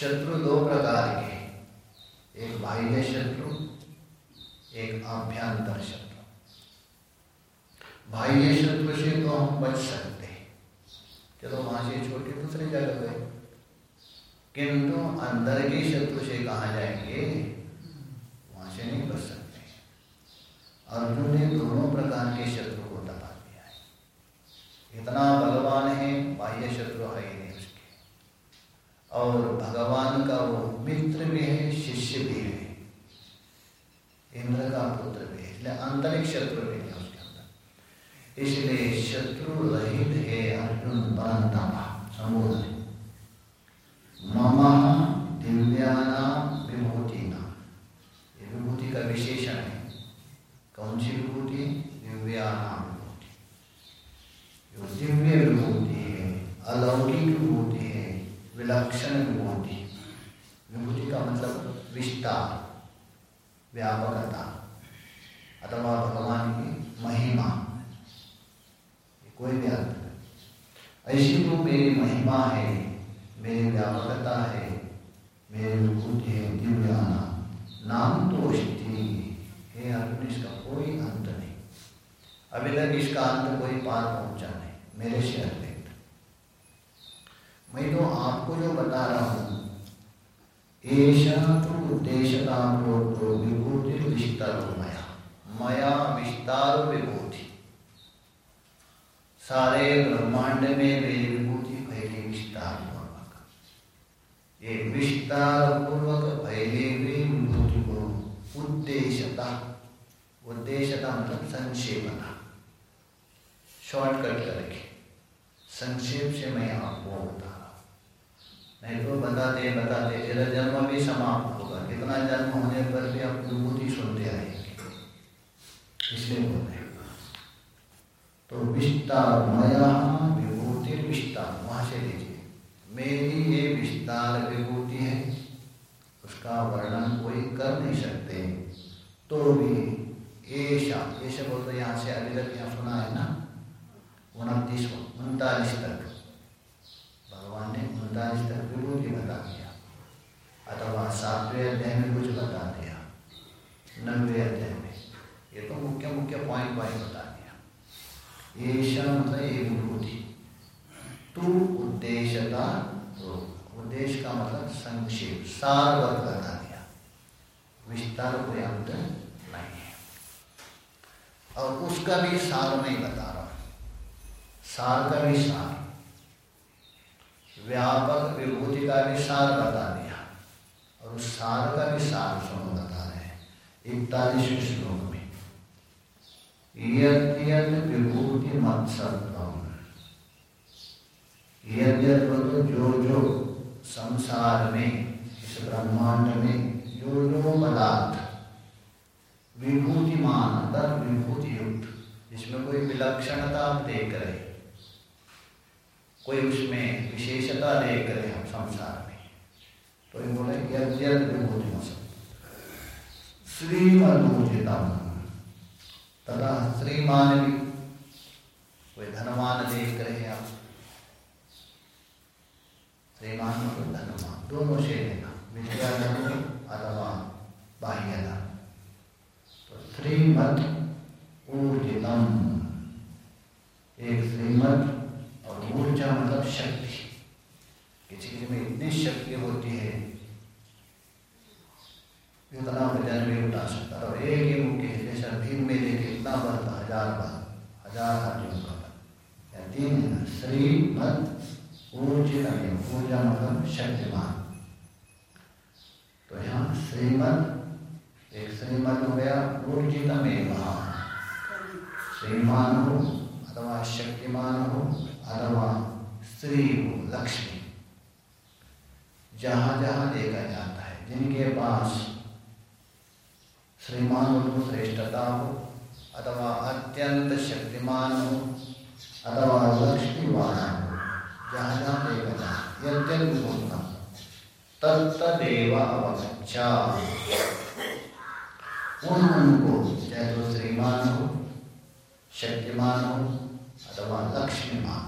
शत्रु दो प्रकार के एक बाह्य शत्रु, एक आभ्यंतर शत्रु। बाह्य शत्रु से तो हम बच सकते चलो वहाँ से के दूसरे जगह गए किंतु अंदर के शत्रु से कहा जाएँगे? वहाँ से नहीं बच सकते। अर्जुन ने दोनों प्रकार के शत्रु को दबा दिया है। इतना भगवान है, बाह्य शत्रु है और भगवान का वो मित्र भी है शिष्य भी है। इंद्र का पुत्र भी इसलिए आंतरिक शत्रु भी है उसके अंदर। इसलिए शत्रु रहित है अर्जुन परंतपा संबोधन मम दिव्याना विभूति नाम ये विभूति का विशेषण है। कौन सी विभूति? दिव्यानाम विभूति। जो दिव्य विभूति है, अलौकिक विभूति विलक्षण विभूति विभूति का मतलब विस्तार व्यापकता. अथवा भगवान की महिमा. कोई भी अर्थ ऐसी तो मेरी महिमा है, मेरी व्यापकता है, मेरी विभूति है दिव्याना नाम तो स्थिति हे अर्जुन इसका कोई अंत नहीं. अभी तक इसका अंत कोई पार पहुँचा नहीं. मेरे से मैं तो आपको जो बता रहा हूँ ऐसा तो विभूति विभूति। सारे ब्रह्मांड में मेरी विभूति विस्तार पूर्वक ये विस्तार पूर्वक विभूति को उद्देश्यता उद्देश्यता मतलब संक्षेपता शॉर्टकट करके, संक्षेप से मैं आपको बता नहीं तो बताते बताते तेरा जन्म भी समाप्त होगा। कितना जन्म होने पर भी आप विभूति सुनते आएँगे। इसलिए बोल रहे तो विस्तार मया विभूति विस्तार। वहाँ से लीजिए। मेरी ये विस्तार विभूति है, उसका वर्णन कोई कर नहीं सकते। तो भी ऐसा ऐसे बोलते यहाँ से अभी तक यहाँ सुना है ना? उनतीस उनतालीस तक। भगवान ने उनतालीस तक विभूति बता दिया। अथवा सातवें अध्याय में कुछ बता दिया। नब्बे अध्याय में। ये तो मुख्य मुख्य पॉइंट पॉइंट बता दिया। ये मतलब ये विभूति तू उद्देश्यता तो उद्देश्य का मतलब संक्षेप, सार वर्ग बता दिया। विस्तार अंत नहीं है। और उसका भी सार नहीं बता रहा। सार का भी सार। व्यापक विभूति का सार बता दिया। और उस सार का सार सुनो बता रहे इकतालीसवें श्लोक में। यद विभूति मत्सत्वम। यद बोलो जो जो संसार में, इस ब्रह्मांड में जो जो पदार्थ विभूतिमान अर्थात विभूति युक्त जिसमें कोई विलक्षणता आप देख रहे कोई उसमें विशेषता देख रहे हम संसार में। तो ये बोले यद यद विभूति श्रीमदूजितम तथा श्रीमान भी कोई धनवान देख रहे आप। श्रीमान और धनवान, दोनों से लेना। विद्या धन अथवा बाह्य धन तो श्रीमद ऊर्जितम एक श्रीमद और ऊर्जा मतलब शक्ति। किसी किसी में इतनी शक्ति होती है, इतना वज़न भी उठा सकता और एक ही मुक्के जैसा भीम में लेके इतना बल हज़ार बार, हज़ार हाथियों का ऊर्जित ऊर्जा मतलब शक्तिमान। तो यहाँ श्रीमद, एक श्रीमद हो गया ऊर्जितम एवं श्रीमान हो अथवा शक्तिमान हो अथवा स्त्री हो, लक्ष्मी, जहाँ जहाँ देखा जाता है, जिनके पास श्रीमान हो, श्रेष्ठता हो, अथवा अत्यंत शक्तिमान हो, अथवा लक्ष्मीवान हो, जहाँ जहाँ देखा जाए यद्यपि बोलना तत्तदेव अवगच्छा। उन उनको, चाहे तो श्रीमान हो, शक्तिमान हो, अथवा लक्ष्मीमान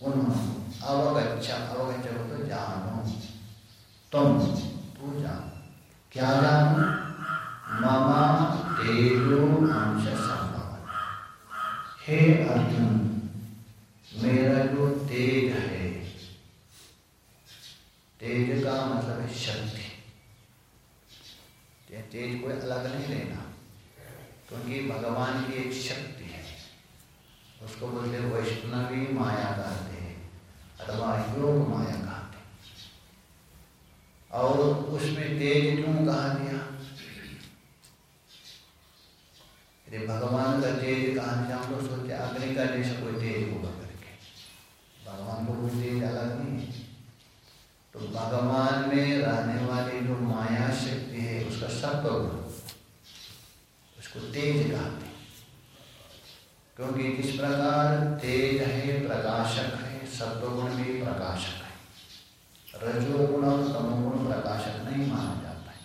उन अवगच्छा अवगच्छ तो जानो तुम तू जानो क्या जानो ममा तेजो अंश संभव हे अर्जुन मेरा जो तेज है तेज का मतलब है शक्ति तेज कोई अलग नहीं लेना, क्योंकि भगवान की एक शक्ति है। उसको बोलते वैष्णवी माया कहते हैं, अथवा योग माया कहते और उसमें तेज क्यों कहा दिया यदि भगवान का तेज कहा दिया हम लोग सोचते अग्नि का जैसा कोई तेज होगा करके। भगवान को कोई तेज अलग नहीं है। तो भगवान में रहने वाली जो माया शक्ति है, उसका सत्व उसको तेज कहते हैं। क्योंकि जिस प्रकार तेज है, प्रकाशक है सत्वगुण भी प्रकाशक है। रजोगुण और तमोगुण प्रकाशक नहीं माना जाता है।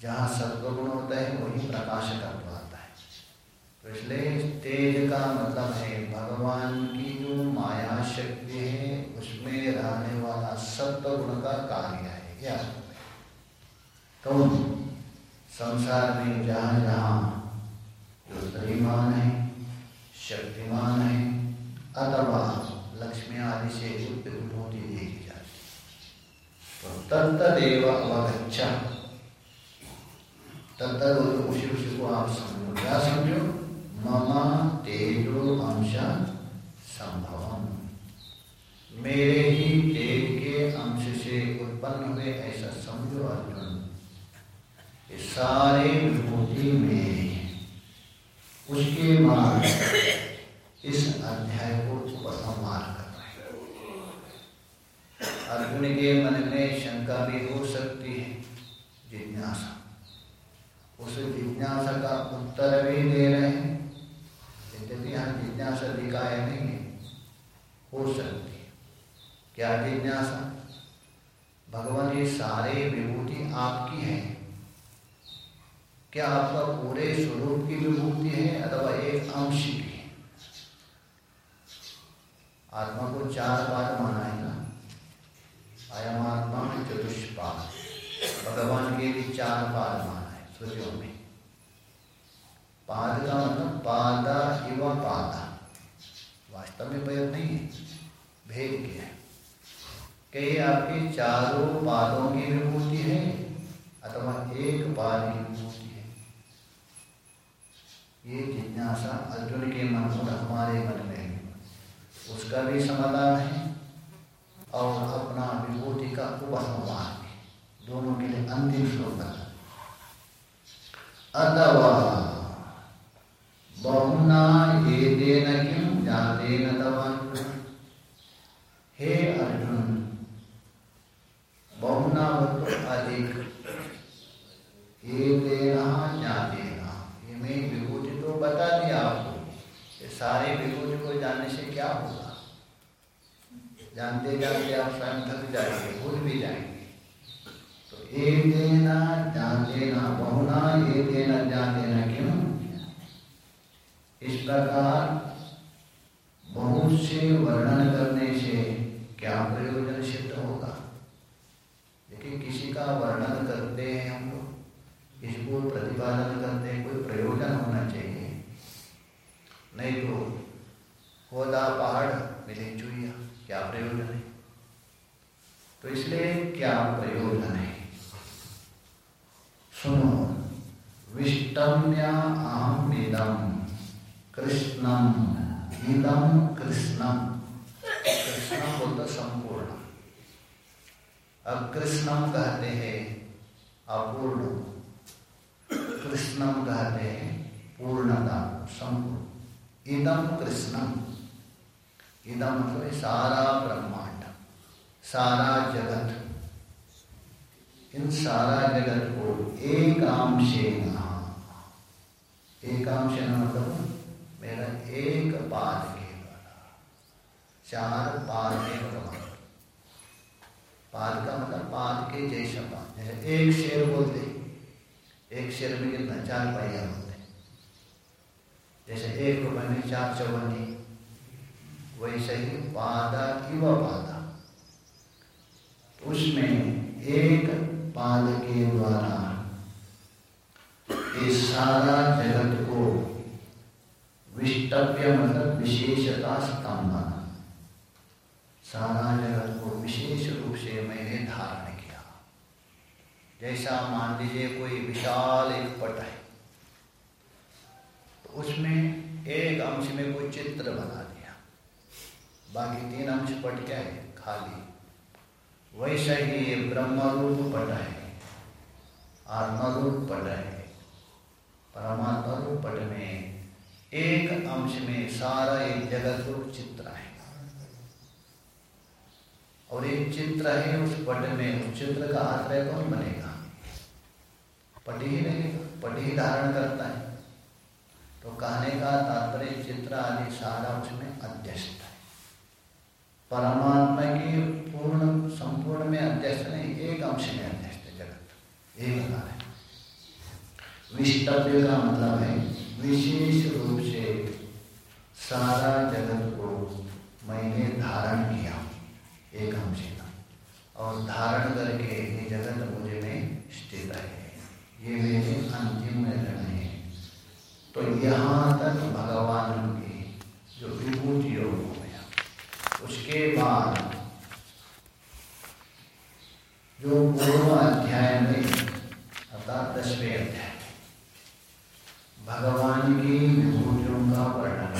जहाँ सत्वगुण होता है, वही प्रकाशक आता है। तो इसलिए तेज का मतलब है, भगवान की जो माया शक्ति है, उसमें रहने वाला सत्वगुण का कार्य है। क्या? तो संसार में जहाँ जहाँ जो श्रीमान है शक्तिमान है अथवा लक्ष्मी आदि से विभूति देखी जाती। तो तत्तदेव अवगच्छा। तत्त उसी उसी को आप समझो। क्या समझो? ममा तेजो अंश मेरे ही तेज के अंश से उत्पन्न हुए ऐसा समझो अर्जुन। सारे विभूति में उसके बाद इस अध्याय को उपसंहार कर अर्जुन के मन में शंका भी हो सकती है, जिज्ञासा। उस जिज्ञासा का उत्तर भी दे रहे हैं यद्यपि यहाँ जिज्ञासा दिखाए नहीं है, हो सकती है। क्या जिज्ञासा? भगवान ये सारे विभूति आपकी है। क्या आपका पूरे स्वरूप की विभूति है अथवा एक अंश की? है आत्मा को चार बार माना है ना आयम आत्मा चतुष्पाद भगवान के भी चार बार माना है सूर्यों में पाद का मतलब पादा इव पादा। वास्तव में प्रयोग नहीं है, भेद किया है। कई आपके चारों पादों की विभूति है, अथवा एक पाद की ये जिज्ञासा अर्जुन के मन और हमारे मन में उसका भी समाधान है और अपना विभूति का उपसंहार भी। दोनों के लिए अंतिम श्लोक बहुना ये देन जातेन तव हे अर्जुन, बहुना अधिक। ये देना जातेना ये मैं विभूति तो बता दिया आपको सारे विभूति को जानने से क्या होगा? जानते जानते आप स्वयं थक जाएँगे, भूल भी जाएँगे। तो ये देना, जान देना, बहुना, ये देना, जान देना क्यों? इस प्रकार बहुत से वर्णन करने से क्या प्रयोजन सिद्ध होगा? देखिए, किसी का वर्णन करते हैं हम लोग, किसी को प्रतिपादन करते हैं, कोई प्रयोजन होना चाहिए। नहीं तो होदा पहाड़ मिले चुहिया क्या प्रयोजन है? तो इसलिए क्या प्रयोजन है? सुनो विष्टम्या अहम इदम कृष्णम इदम कृष्णम कृष्णम बोलते संपूर्ण। अब कृष्णम कहते हैं अपूर्ण। कृष्णम कहते हैं पूर्णता, संपूर्ण। इदम कृष्णम इदम मतलब सारा ब्रह्मांड, सारा जगत। इन सारा जगत को एक अंशेन एक मतलब मेरा एक पाद के द्वारा। चार पाद के प्रमाण पाद का मतलब पाद के जैसा पाद एक शेर बोलते एक शेर में कितना? चार पहिया होते जैसे एक में चार चौबंदी। वैसे ही पादा इव पादा उसमें एक पाद के द्वारा इस सारा जगत को विष्टव्य मतलब विशेषता स्तंभन सारा जगत को विशेष रूप से मैंने धारण किया। जैसा मान लीजिए कोई विशाल एक पट है उसमें एक अंश में कोई चित्र बना दिया। बाकी तीन अंश पट क्या है? खाली। वैसा ही ब्रह्म रूप पट है। आत्मा रूप पट है। परमात्मा रूप पट में एक अंश में सारा एक जगत रूप चित्र है। और एक चित्र है उस पट में। उस चित्र का आश्रय कौन बनेगा? पट ही रहेगा पट ही धारण करता है। तो कहने का तात्पर्य चित्र आदि सारा उसमें अध्यस्त है। परमात्मा की पूर्ण, संपूर्ण में अध्यस्त नहीं, एक अंश में अध्यस्त जगत। ये बता रहे विष्टव्य का मतलब है, विशेष रूप से सारा जगत को मैंने धारण किया, एक अंश का। और धारण करके ये जगत मुझे में स्थित है। ये मेरे अंतिम निर्णय है। तो यहाँ तक भगवान की जो विभूत योग हो गया उसके बाद जो पूर्व अध्याय में, अर्थात दसवें अध्याय, भगवान की विभूतियों का वर्णन